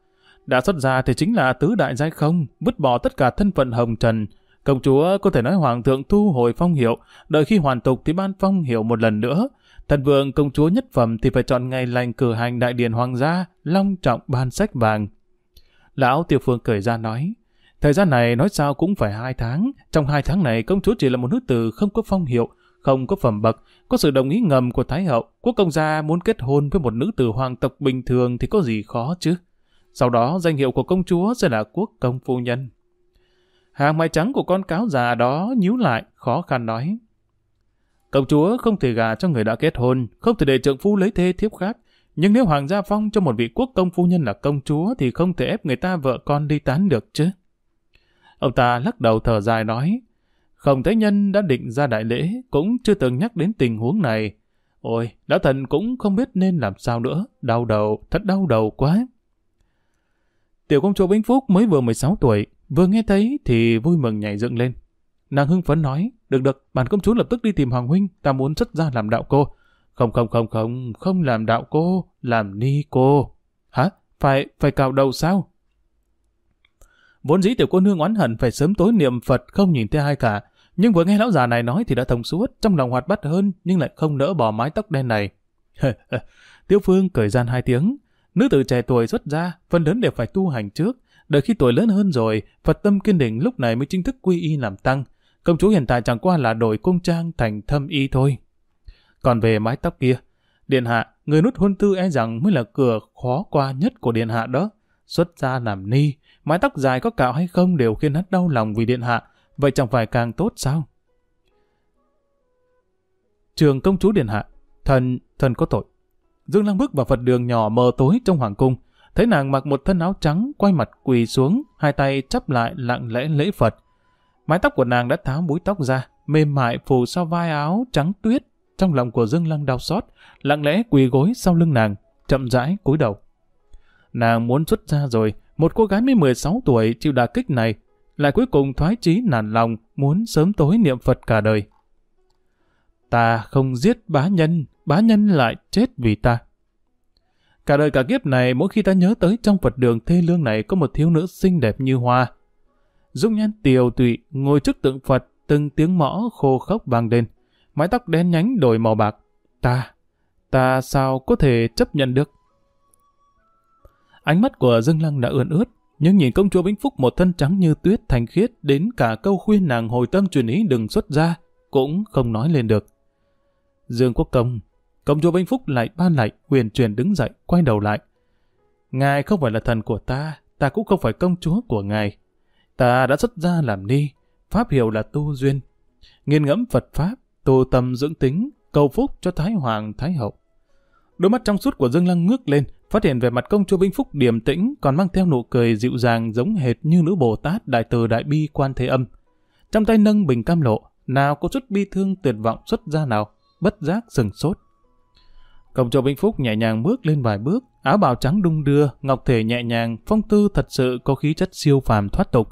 đã xuất ra thì chính là tứ đại giai không, vứt bỏ tất cả thân phận hồng trần. Công chúa có thể nói hoàng thượng thu hồi phong hiệu, đợi khi hoàn tục thì ban phong hiệu một lần nữa. Thần vương công chúa nhất phẩm thì phải chọn ngày lành cử hành đại điển hoàng gia, long trọng ban sách vàng. Lão tiểu Phương cười ra nói, thời gian này nói sao cũng phải hai tháng. Trong hai tháng này công chúa chỉ là một nữ tử không có phong hiệu, không có phẩm bậc, có sự đồng ý ngầm của Thái hậu. Quốc công gia muốn kết hôn với một nữ tử hoàng tộc bình thường thì có gì khó chứ. Sau đó danh hiệu của công chúa sẽ là quốc công phu nhân. Hàng mái trắng của con cáo già đó nhíu lại, khó khăn nói. Công chúa không thể gả cho người đã kết hôn, không thể để trượng phu lấy thê thiếp khác. Nhưng nếu Hoàng gia phong cho một vị quốc công phu nhân là công chúa thì không thể ép người ta vợ con đi tán được chứ. Ông ta lắc đầu thở dài nói, không thấy nhân đã định ra đại lễ, cũng chưa từng nhắc đến tình huống này. Ôi, lão thần cũng không biết nên làm sao nữa, đau đầu, thật đau đầu quá. Tiểu công chúa Vĩnh Phúc mới vừa 16 tuổi, vừa nghe thấy thì vui mừng nhảy dựng lên. Nàng hưng phấn nói, được được, bản công chúa lập tức đi tìm Hoàng Huynh, ta muốn xuất ra làm đạo cô. Không không không không, không làm đạo cô, làm ni cô. Hả? Phải, phải cào đầu sao? Vốn dĩ tiểu cô nương oán hận phải sớm tối niệm Phật không nhìn thấy ai cả. Nhưng vừa nghe lão già này nói thì đã thông suốt, trong lòng hoạt bát hơn nhưng lại không nỡ bỏ mái tóc đen này. Tiêu Phương cười gian hai tiếng. Nữ tử trẻ tuổi xuất gia phần lớn đều phải tu hành trước. Đợi khi tuổi lớn hơn rồi, Phật tâm kiên định lúc này mới chính thức quy y làm tăng. Công chúa hiện tại chẳng qua là đổi cung trang thành thâm y thôi. Còn về mái tóc kia, Điện Hạ, người nút hôn tư e rằng mới là cửa khó qua nhất của Điện Hạ đó. Xuất gia làm ni, mái tóc dài có cạo hay không đều khiến hắn đau lòng vì Điện Hạ, vậy chẳng phải càng tốt sao? Trường công chúa Điện Hạ, thần, thần có tội. Dương Lăng bước vào Phật đường nhỏ mờ tối trong hoàng cung, thấy nàng mặc một thân áo trắng, quay mặt quỳ xuống, hai tay chắp lại lặng lẽ lễ Phật. Mái tóc của nàng đã tháo búi tóc ra, mềm mại phủ sau vai áo trắng tuyết. Trong lòng của Dương Lăng đau xót, lặng lẽ quỳ gối sau lưng nàng, chậm rãi cúi đầu. Nàng muốn xuất ra rồi, một cô gái mới 16 tuổi chịu đả kích này, lại cuối cùng thoái chí nản lòng, muốn sớm tối niệm Phật cả đời. Ta không giết bá nhân, bá nhân lại chết vì ta. Cả đời cả kiếp này, mỗi khi ta nhớ tới trong Phật đường thê lương này có một thiếu nữ xinh đẹp như hoa, dung nhan tiều tụy, ngồi trước tượng Phật, từng tiếng mõ khô khốc vang lên. Mái tóc đen nhánh đổi màu bạc. Ta, ta sao có thể chấp nhận được? Ánh mắt của Dương Lăng đã ươn ướt, nhưng nhìn công chúa Vĩnh Phúc một thân trắng như tuyết thanh khiết đến cả câu khuyên nàng hồi tâm truyền ý đừng xuất ra, cũng không nói lên được. Dương Quốc Công, công chúa Vĩnh Phúc lại ban lại, huyền truyền đứng dậy, quay đầu lại. Ngài không phải là thần của ta, ta cũng không phải công chúa của ngài. Ta đã xuất gia làm ni, pháp hiệu là tu duyên. Nghiên ngẫm Phật Pháp, tu tâm dưỡng tính, cầu phúc cho Thái Hoàng, Thái Hậu. Đôi mắt trong suốt của Dương Lăng ngước lên, phát hiện về mặt công chúa Vinh Phúc điềm tĩnh còn mang theo nụ cười dịu dàng giống hệt như nữ Bồ Tát Đại Từ Đại Bi Quan Thế Âm. Trong tay nâng bình cam lộ, nào có chút bi thương tuyệt vọng xuất ra nào, bất giác sừng sốt. Công chúa Vinh Phúc nhẹ nhàng bước lên vài bước, áo bào trắng đung đưa, ngọc thể nhẹ nhàng, phong tư thật sự có khí chất siêu phàm thoát tục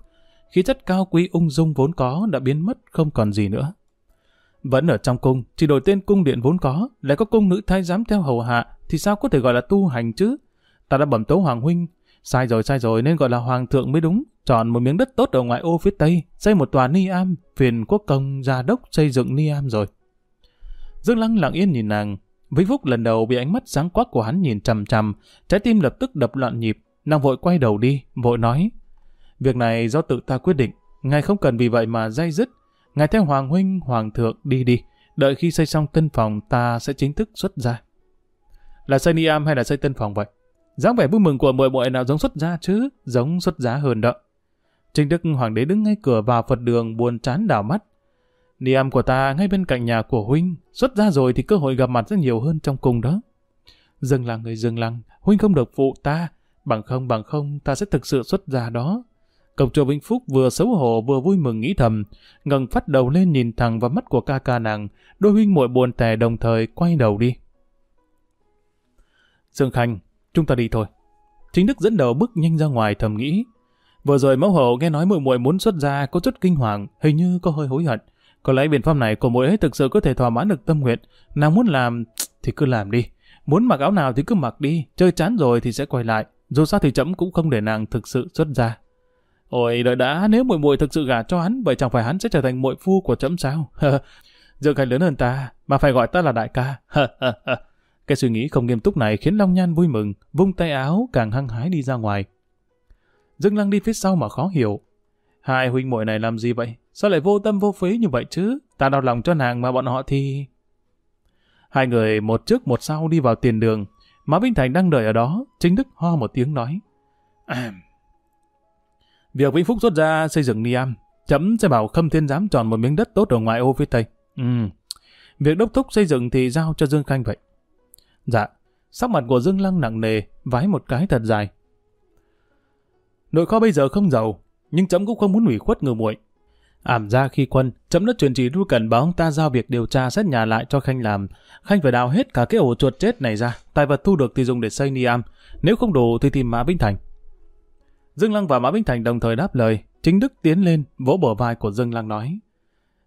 khí chất cao quý ung dung vốn có đã biến mất không còn gì nữa. Vẫn ở trong cung, chỉ đổi tên cung điện vốn có, lại có cung nữ thái giám theo hầu hạ, thì sao có thể gọi là tu hành chứ? Ta đã bẩm tấu hoàng huynh, sai rồi sai rồi nên gọi là hoàng thượng mới đúng. Chọn một miếng đất tốt ở ngoại ô phía tây, xây một tòa ni am, phiền quốc công gia đốc xây dựng ni am rồi. Dương Lăng lặng yên nhìn nàng, Vĩnh Phúc lần đầu bị ánh mắt sáng quắc của hắn nhìn chằm chằm, trái tim lập tức đập loạn nhịp, nàng vội quay đầu đi, vội nói, Việc này do tự ta quyết định, ngài không cần vì vậy mà dây dứt. Ngài theo Hoàng Huynh, Hoàng Thượng đi đi, đợi khi xây xong tân phòng ta sẽ chính thức xuất ra. Là xây ni am hay là xây tân phòng vậy? dáng vẻ vui mừng của muội muội nào giống xuất gia chứ, giống xuất giá hơn đó. trinh Đức Hoàng đế đứng ngay cửa vào Phật đường buồn chán đảo mắt. Ni am của ta ngay bên cạnh nhà của Huynh, xuất ra rồi thì cơ hội gặp mặt rất nhiều hơn trong cùng đó. Dừng lặng người dừng lặng, Huynh không được phụ ta, bằng không bằng không ta sẽ thực sự xuất gia đó. Công chúa Vĩnh Phúc vừa xấu hổ vừa vui mừng nghĩ thầm, ngẩng phát đầu lên nhìn thẳng vào mắt của ca ca nàng, đôi huynh muội buồn tẻ đồng thời quay đầu đi. Dương Khanh, chúng ta đi thôi. Chính Đức dẫn đầu bước nhanh ra ngoài thầm nghĩ. Vừa rồi mẫu hậu nghe nói muội muội muốn xuất gia có chút kinh hoàng, hình như có hơi hối hận. Có lẽ biện pháp này của muội ấy thực sự có thể thỏa mãn được tâm nguyện. Nàng muốn làm thì cứ làm đi. Muốn mặc áo nào thì cứ mặc đi, chơi chán rồi thì sẽ quay lại. Dù sao thì chấm cũng không để nàng thực sự xuất gia. Ôi đợi đã, nếu muội muội thực sự gả cho hắn, vậy chẳng phải hắn sẽ trở thành muội phu của chấm sao? Dương Khanh lớn hơn ta, mà phải gọi ta là đại ca. Cái suy nghĩ không nghiêm túc này khiến Long Nhan vui mừng, vung tay áo càng hăng hái đi ra ngoài. Dương Lăng đi phía sau mà khó hiểu. Hai huynh muội này làm gì vậy? Sao lại vô tâm vô phí như vậy chứ? Ta đau lòng cho nàng mà bọn họ thì... Hai người một trước một sau đi vào tiền đường. Mã Vinh Thành đang đợi ở đó. Chính Đức ho một tiếng nói. Việc Vĩnh Phúc rút ra xây dựng Niam. Chấm sẽ bảo Khâm Thiên dám chọn một miếng đất tốt ở ngoại ô phía Tây. Ừ. Việc đốc thúc xây dựng thì giao cho Dương Khanh vậy. Dạ. Sắc mặt của Dương Lăng nặng nề, vái một cái thật dài. Nội kho bây giờ không giàu, nhưng chấm cũng không muốn hủy khuất người muội. Ảm ra khi quân, chấm đã truyền chỉ Ru Cần báo ông ta giao việc điều tra xét nhà lại cho Khanh làm. Khanh phải đào hết cả cái ổ chuột chết này ra, tài vật thu được thì dùng để xây Niam, nếu không đủ thì tìm Mã vĩnh Thành. Dương Lăng và Mã Vinh Thành đồng thời đáp lời, chính Đức tiến lên, vỗ bờ vai của Dương Lăng nói.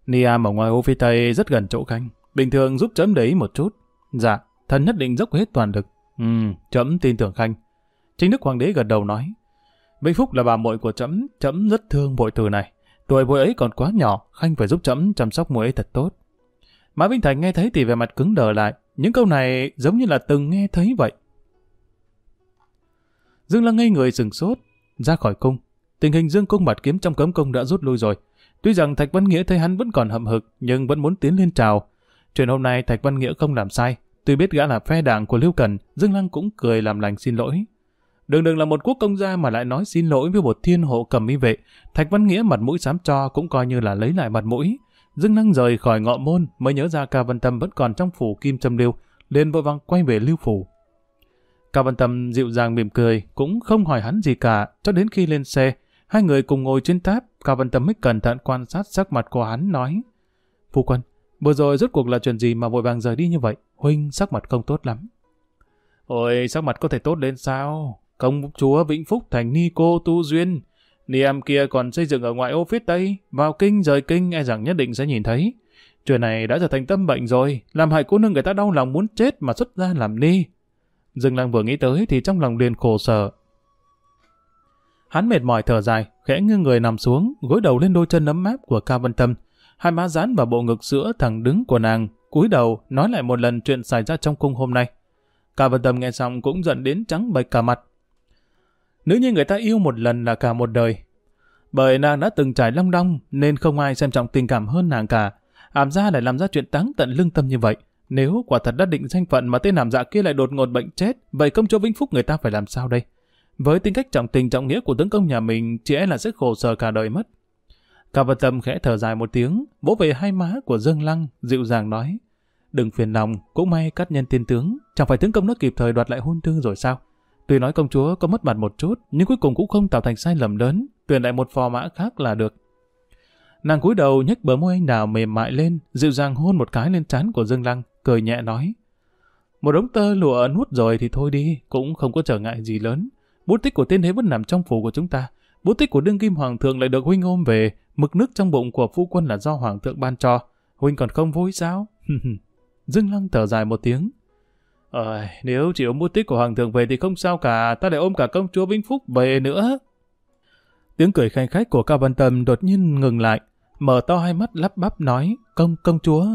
Niam ở ngoài ô phía Tây rất gần chỗ Khanh, bình thường giúp chấm đấy một chút. Dạ, thần nhất định dốc hết toàn lực. Ừ, chấm tin tưởng Khanh. Chính Đức Hoàng đế gật đầu nói. Vinh Phúc là bà muội của chấm, chấm rất thương bội từ này. Tuổi bội ấy còn quá nhỏ, Khanh phải giúp chấm chăm sóc muội ấy thật tốt. Mã Vinh Thành nghe thấy thì về mặt cứng đờ lại. Những câu này giống như là từng nghe thấy vậy. Dương Lăng ngây người sừng sốt, ra khỏi cung. Tình hình Dương Cung bạt kiếm trong cấm cung đã rút lui rồi. Tuy rằng Thạch Văn Nghĩa thấy hắn vẫn còn hậm hực, nhưng vẫn muốn tiến lên chào. Chuyện hôm nay Thạch Văn Nghĩa không làm sai. Tuy biết gã là phe đảng của Lưu Cần, Dương Lăng cũng cười làm lành xin lỗi. Đường đường là một quốc công gia mà lại nói xin lỗi với một thiên hộ cầm y vệ. Thạch Văn Nghĩa mặt mũi sám cho cũng coi như là lấy lại mặt mũi. Dương Lăng rời khỏi ngọ môn mới nhớ ra ca Văn Tâm vẫn còn trong phủ Kim Trâm Liêu, liền vội vàng quay về lưu phủ. Cao Văn Tâm dịu dàng mỉm cười, cũng không hỏi hắn gì cả, cho đến khi lên xe, hai người cùng ngồi trên táp, Cao Văn Tâm mới cẩn thận quan sát sắc mặt của hắn nói. Phu quân, vừa rồi rốt cuộc là chuyện gì mà vội vàng rời đi như vậy? Huynh sắc mặt không tốt lắm. Ôi, sắc mặt có thể tốt lên sao? Công chúa Vĩnh Phúc thành ni cô tu duyên. Niệm kia còn xây dựng ở ngoại ô phía Tây, vào kinh rời kinh e rằng nhất định sẽ nhìn thấy. Chuyện này đã trở thành tâm bệnh rồi, làm hại cô nương người ta đau lòng muốn chết mà xuất ra làm ni. Dương Lăng vừa nghĩ tới thì trong lòng liền khổ sở. Hắn mệt mỏi thở dài, khẽ nghiêng người nằm xuống, gối đầu lên đôi chân ấm áp của Cao Vân Tâm. Hai má dán vào bộ ngực sữa thẳng đứng của nàng, cúi đầu nói lại một lần chuyện xảy ra trong cung hôm nay. Cao Vân Tâm nghe xong cũng giận đến trắng bệch cả mặt. Nữ như người ta yêu một lần là cả một đời. Bởi nàng đã từng trải long đong nên không ai xem trọng tình cảm hơn nàng cả. Ảm ra lại làm ra chuyện táng tận lương tâm như vậy. Nếu quả thật đã định danh phận mà tên làm dạ kia lại đột ngột bệnh chết, vậy công chúa Vĩnh Phúc người ta phải làm sao đây? Với tính cách trọng tình trọng nghĩa của tướng công nhà mình, chị ấy e là sẽ khổ sở cả đời mất. Cả Văn Tâm khẽ thở dài một tiếng, vỗ về hai má của Dương Lăng, dịu dàng nói. Đừng phiền lòng, cũng may cắt nhân tiên tướng, chẳng phải tướng công nó kịp thời đoạt lại hôn thư rồi sao? Tuy nói công chúa có mất mặt một chút, nhưng cuối cùng cũng không tạo thành sai lầm lớn, tuyển lại một phò mã khác là được. Nàng cúi đầu nhếch bờ môi anh đào mềm mại lên, dịu dàng hôn một cái lên trán của Dương Lăng, cười nhẹ nói. Một đống tơ lụa nuốt rồi thì thôi đi, cũng không có trở ngại gì lớn. Bút tích của tiên thế vẫn nằm trong phủ của chúng ta. Bút tích của đương kim hoàng thượng lại được huynh ôm về, mực nước trong bụng của phu quân là do hoàng thượng ban cho. Huynh còn không vui sao? Dương Lăng thở dài một tiếng, Ờ, nếu chỉ ôm bút tích của Hoàng thượng về thì không sao cả, ta lại ôm cả công chúa Vĩnh Phúc về nữa. Tiếng cười khanh khách của Cao Văn Tâm đột nhiên ngừng lại, mở to hai mắt lắp bắp nói, công, công chúa.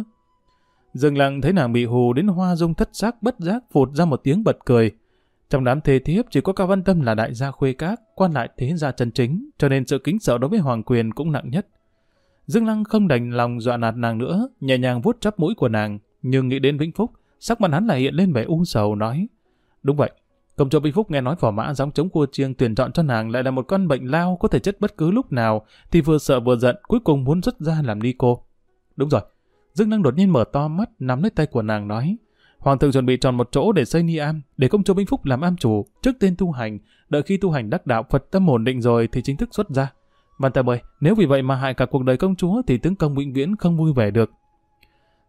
dừng lặng thấy nàng bị hù đến hoa dung thất xác bất giác phụt ra một tiếng bật cười. Trong đám thê thiếp chỉ có Cao Văn Tâm là đại gia khuê các, quan lại thế gia chân chính, cho nên sự kính sợ đối với hoàng quyền cũng nặng nhất. Dương Lăng không đành lòng dọa nạt nàng nữa, nhẹ nhàng vuốt chắp mũi của nàng, nhưng nghĩ đến Vĩnh Phúc, Sắc mặt hắn lại hiện lên vẻ u sầu nói. Đúng vậy, công chúa Vinh Phúc nghe nói phò mã gióng chống cua chiêng tuyển chọn cho nàng lại là một con bệnh lao có thể chết bất cứ lúc nào, thì vừa sợ vừa giận, cuối cùng muốn xuất ra làm đi cô. Đúng rồi, Dương Năng đột nhiên mở to mắt, nắm lấy tay của nàng nói. Hoàng thượng chuẩn bị chọn một chỗ để xây ni am, để công chúa Vinh Phúc làm am chủ, trước tên tu hành, đợi khi tu hành đắc đạo Phật tâm ổn định rồi thì chính thức xuất ra. Văn ta ơi, nếu vì vậy mà hại cả cuộc đời công chúa thì tướng công vĩnh viễn không vui vẻ được.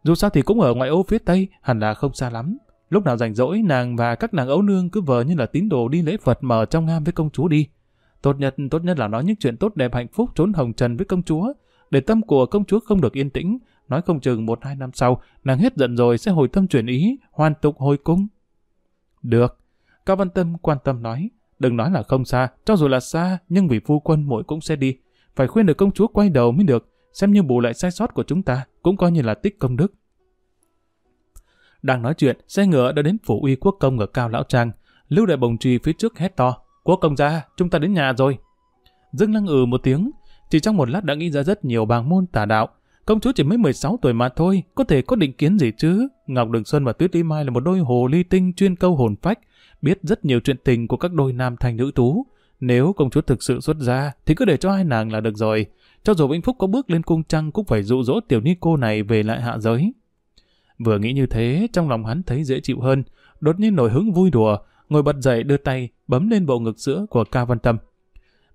Dù sao thì cũng ở ngoại ô phía Tây, hẳn là không xa lắm. Lúc nào rảnh rỗi, nàng và các nàng ấu nương cứ vờ như là tín đồ đi lễ Phật mở trong am với công chúa đi. Tốt nhất, tốt nhất là nói những chuyện tốt đẹp hạnh phúc trốn hồng trần với công chúa, để tâm của công chúa không được yên tĩnh. Nói không chừng một hai năm sau, nàng hết giận rồi sẽ hồi tâm chuyển ý, hoàn tục hồi cung. Được. Cao Văn Tâm quan tâm nói, đừng nói là không xa, cho dù là xa, nhưng vì phu quân mỗi cũng sẽ đi. Phải khuyên được công chúa quay đầu mới được, xem như bù lại sai sót của chúng ta, cũng coi như là tích công đức. Đang nói chuyện, xe ngựa đã đến phủ uy quốc công ở Cao Lão Trang. Lưu đại bồng trì phía trước hét to. Quốc công ra, chúng ta đến nhà rồi. Dương Lăng ừ một tiếng, chỉ trong một lát đã nghĩ ra rất nhiều bàng môn tà đạo. Công chúa chỉ mới 16 tuổi mà thôi, có thể có định kiến gì chứ? Ngọc Đường Xuân và Tuyết Lý Mai là một đôi hồ ly tinh chuyên câu hồn phách, biết rất nhiều chuyện tình của các đôi nam thanh nữ tú. Nếu công chúa thực sự xuất ra, thì cứ để cho hai nàng là được rồi. Cho dù Vĩnh Phúc có bước lên cung trăng cũng phải dụ dỗ tiểu ni cô này về lại hạ giới. Vừa nghĩ như thế, trong lòng hắn thấy dễ chịu hơn, đột nhiên nổi hứng vui đùa, ngồi bật dậy đưa tay, bấm lên bộ ngực sữa của Cao Văn Tâm.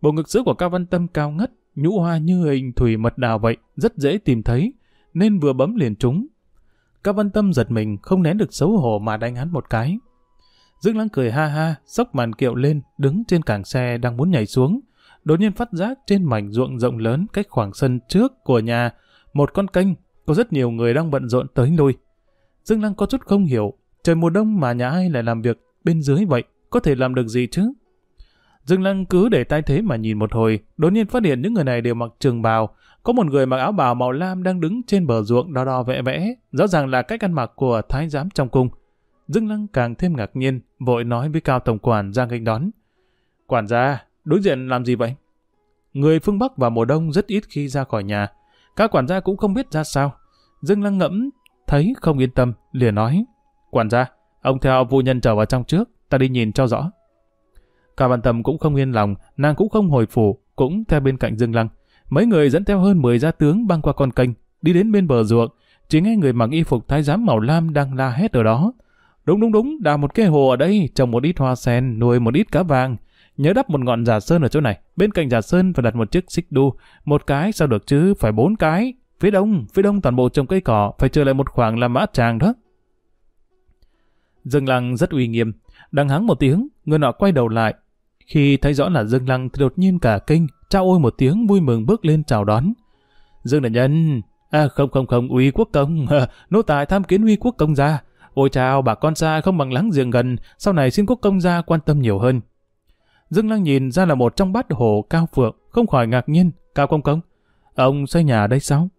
Bộ ngực sữa của Cao Văn Tâm cao ngất, nhũ hoa như hình thủy mật đào vậy, rất dễ tìm thấy, nên vừa bấm liền trúng. Cao Văn Tâm giật mình, không nén được xấu hổ mà đánh hắn một cái. Dương Lăng cười ha ha, sốc màn kiệu lên, đứng trên cảng xe đang muốn nhảy xuống. Đột nhiên phát giác trên mảnh ruộng rộng lớn cách khoảng sân trước của nhà, một con kênh, có rất nhiều người đang bận rộn tới lui. Dương Lăng có chút không hiểu, trời mùa đông mà nhà ai lại làm việc bên dưới vậy, có thể làm được gì chứ? Dương Lăng cứ để tay thế mà nhìn một hồi, đột nhiên phát hiện những người này đều mặc trường bào. Có một người mặc áo bào màu lam đang đứng trên bờ ruộng đo đo vẽ vẽ, rõ ràng là cách ăn mặc của thái giám trong cung. Dương Lăng càng thêm ngạc nhiên, vội nói với cao tổng quản ra nghênh đón. Quản gia, đối diện làm gì vậy? Người phương Bắc vào mùa đông rất ít khi ra khỏi nhà. Các quản gia cũng không biết ra sao. Dương Lăng ngẫm, thấy không yên tâm, liền nói. Quản gia, ông theo phu nhân trở vào trong trước, ta đi nhìn cho rõ. Cao Văn tầm cũng không yên lòng, nàng cũng không hồi phủ, cũng theo bên cạnh Dương Lăng. Mấy người dẫn theo hơn 10 gia tướng băng qua con kênh, đi đến bên bờ ruộng, chỉ nghe người mặc y phục thái giám màu lam đang la hét ở đó. Đúng đúng đúng, đào một cái hồ ở đây, trồng một ít hoa sen, nuôi một ít cá vàng. Nhớ đắp một ngọn giả sơn ở chỗ này, bên cạnh giả sơn phải đặt một chiếc xích đu, một cái sao được chứ, phải bốn cái. Phía đông, phía đông toàn bộ trồng cây cỏ, phải trở lại một khoảng làm mã tràng đó. Dương Lăng rất uy nghiêm, đang hắng một tiếng, người nọ quay đầu lại. Khi thấy rõ là Dương Lăng thì đột nhiên cả kinh, trao ôi một tiếng vui mừng bước lên chào đón. Dương đại nhân, à không không không, uy quốc công, nô tài tham kiến uy quốc công gia. Ôi chào, bà con xa không bằng láng giềng gần, sau này xin quốc công gia quan tâm nhiều hơn. Dương Lăng nhìn ra là một trong bát hồ Cao Phượng, không khỏi ngạc nhiên. Cao Công Công, ông xây nhà đây sao?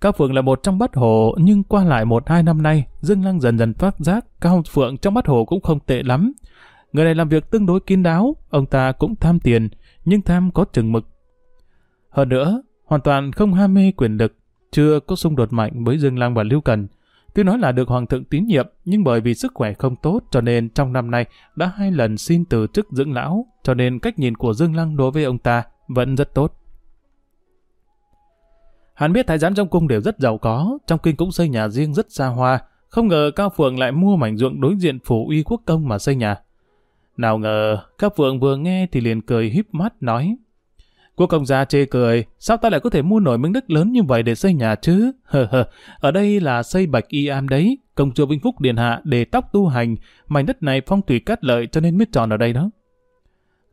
Cao Phượng là một trong bát hồ, nhưng qua lại một hai năm nay, Dương Lăng dần dần phát giác Cao Phượng trong bát hồ cũng không tệ lắm. Người này làm việc tương đối kín đáo, ông ta cũng tham tiền, nhưng tham có chừng mực. Hơn nữa, hoàn toàn không ham mê quyền lực, chưa có xung đột mạnh với Dương Lăng và Lưu Cần. Tuy nói là được Hoàng thượng tín nhiệm, nhưng bởi vì sức khỏe không tốt cho nên trong năm nay đã hai lần xin từ chức dưỡng lão, cho nên cách nhìn của Dương Lăng đối với ông ta vẫn rất tốt. Hắn biết thái giám trong cung đều rất giàu có, trong kinh cũng xây nhà riêng rất xa hoa, không ngờ Cao Phượng lại mua mảnh ruộng đối diện phủ uy quốc công mà xây nhà. Nào ngờ, Cao Phượng vừa nghe thì liền cười híp mắt nói, Quốc công gia chê cười, sao ta lại có thể mua nổi miếng đất lớn như vậy để xây nhà chứ? Hờ hờ, ở đây là xây bạch y am đấy, công chúa Vinh Phúc Điện Hạ để tóc tu hành, mảnh đất này phong thủy cát lợi cho nên mới tròn ở đây đó.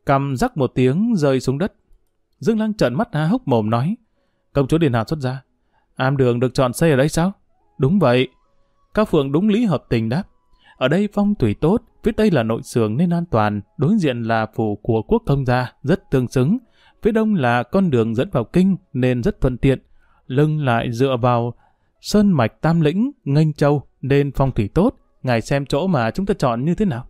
Cầm rắc một tiếng rơi xuống đất. Dương Lăng trợn mắt há hốc mồm nói, công chúa Điện Hạ xuất ra, am đường được chọn xây ở đây sao? Đúng vậy. Các phượng đúng lý hợp tình đáp. Ở đây phong thủy tốt, phía tây là nội sường nên an toàn, đối diện là phủ của quốc công gia, rất tương xứng phía đông là con đường dẫn vào kinh nên rất thuận tiện, lưng lại dựa vào sơn mạch tam lĩnh, nghênh châu nên phong thủy tốt, ngài xem chỗ mà chúng ta chọn như thế nào.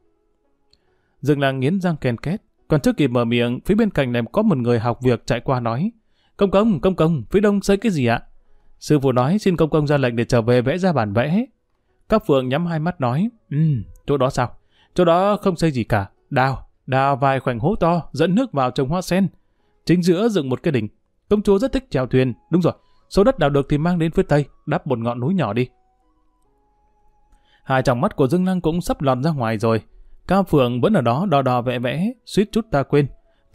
Dương Lang nghiến răng kèn két, còn trước kịp mở miệng, phía bên cạnh này có một người học việc chạy qua nói, công công, công công, phía đông xây cái gì ạ? Sư phụ nói xin công công ra lệnh để trở về vẽ ra bản vẽ. Các phượng nhắm hai mắt nói, ừ, chỗ đó sao? Chỗ đó không xây gì cả, đào, đào vài khoảnh hố to, dẫn nước vào trồng hoa sen. Chính giữa dựng một cái đỉnh. Công chúa rất thích chèo thuyền. Đúng rồi, số đất đào được thì mang đến phía tây, đắp một ngọn núi nhỏ đi. Hai tròng mắt của Dương Lăng cũng sắp lọt ra ngoài rồi. Cao Phượng vẫn ở đó đo đo vẽ vẽ, suýt chút ta quên.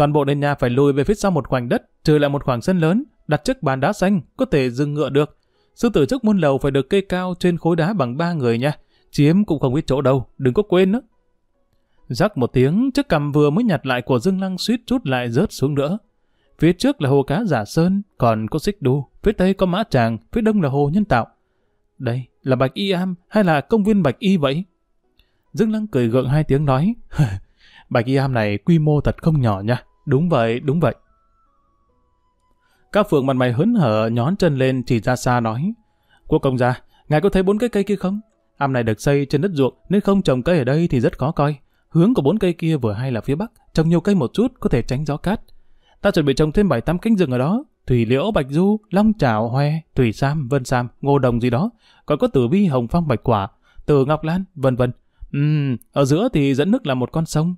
Toàn bộ nền nhà phải lùi về phía sau một khoảnh đất, trừ lại một khoảng sân lớn, đặt trước bàn đá xanh, có thể dừng ngựa được. Sư tử trước muôn lầu phải được cây cao trên khối đá bằng ba người nha. Chiếm cũng không biết chỗ đâu, đừng có quên nữa. Rắc một tiếng, chiếc cằm vừa mới nhặt lại của Dương Lăng suýt chút lại rớt xuống nữa. Phía trước là hồ cá giả sơn, còn có xích đu, phía tây có mã tràng, phía đông là hồ nhân tạo. Đây là Bạch Y Am hay là công viên Bạch Y vậy? Dương Lăng cười gượng hai tiếng nói, Bạch Y Am này quy mô thật không nhỏ nha. Đúng vậy, đúng vậy. Các phượng mặt mày hớn hở nhón chân lên chỉ ra xa nói. Quốc công gia, ngài có thấy bốn cái cây kia không? Am này được xây trên đất ruộng nên không trồng cây ở đây thì rất khó coi. Hướng của bốn cây kia vừa hay là phía bắc, trồng nhiều cây một chút có thể tránh gió cát. Ta chuẩn bị trồng thêm bảy tám cánh rừng ở đó, thủy liễu, bạch du, long trào, hoe, thủy sam, vân sam, ngô đồng gì đó, còn có tử vi, hồng phong, bạch quả, từ ngọc lan, vân vân. Ở giữa thì dẫn nước là một con sông,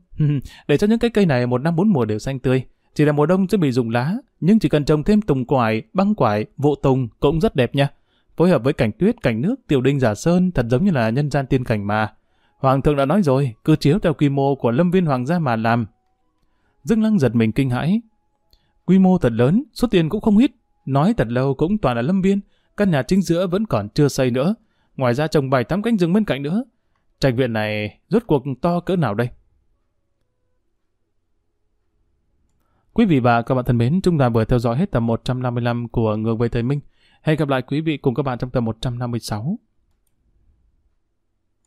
để cho những cái cây này một năm bốn mùa đều xanh tươi. Chỉ là mùa đông sẽ bị rụng lá, nhưng chỉ cần trồng thêm tùng quải, băng quải, vụ tùng cũng rất đẹp nha. Phối hợp với cảnh tuyết, cảnh nước, tiểu đinh giả sơn thật giống như là nhân gian tiên cảnh mà. Hoàng thượng đã nói rồi, cứ chiếu theo quy mô của lâm viên hoàng gia mà làm. Dương Lăng giật mình kinh hãi. Quy mô thật lớn, số tiền cũng không ít. Nói thật lâu cũng toàn là lâm viên, căn nhà chính giữa vẫn còn chưa xây nữa. Ngoài ra trồng bài tắm cánh rừng bên cạnh nữa. Trạch viện này rốt cuộc to cỡ nào đây? Quý vị và các bạn thân mến, chúng ta vừa theo dõi hết tập 155 của Ngược về Thời Minh. Hẹn gặp lại quý vị cùng các bạn trong tập 156.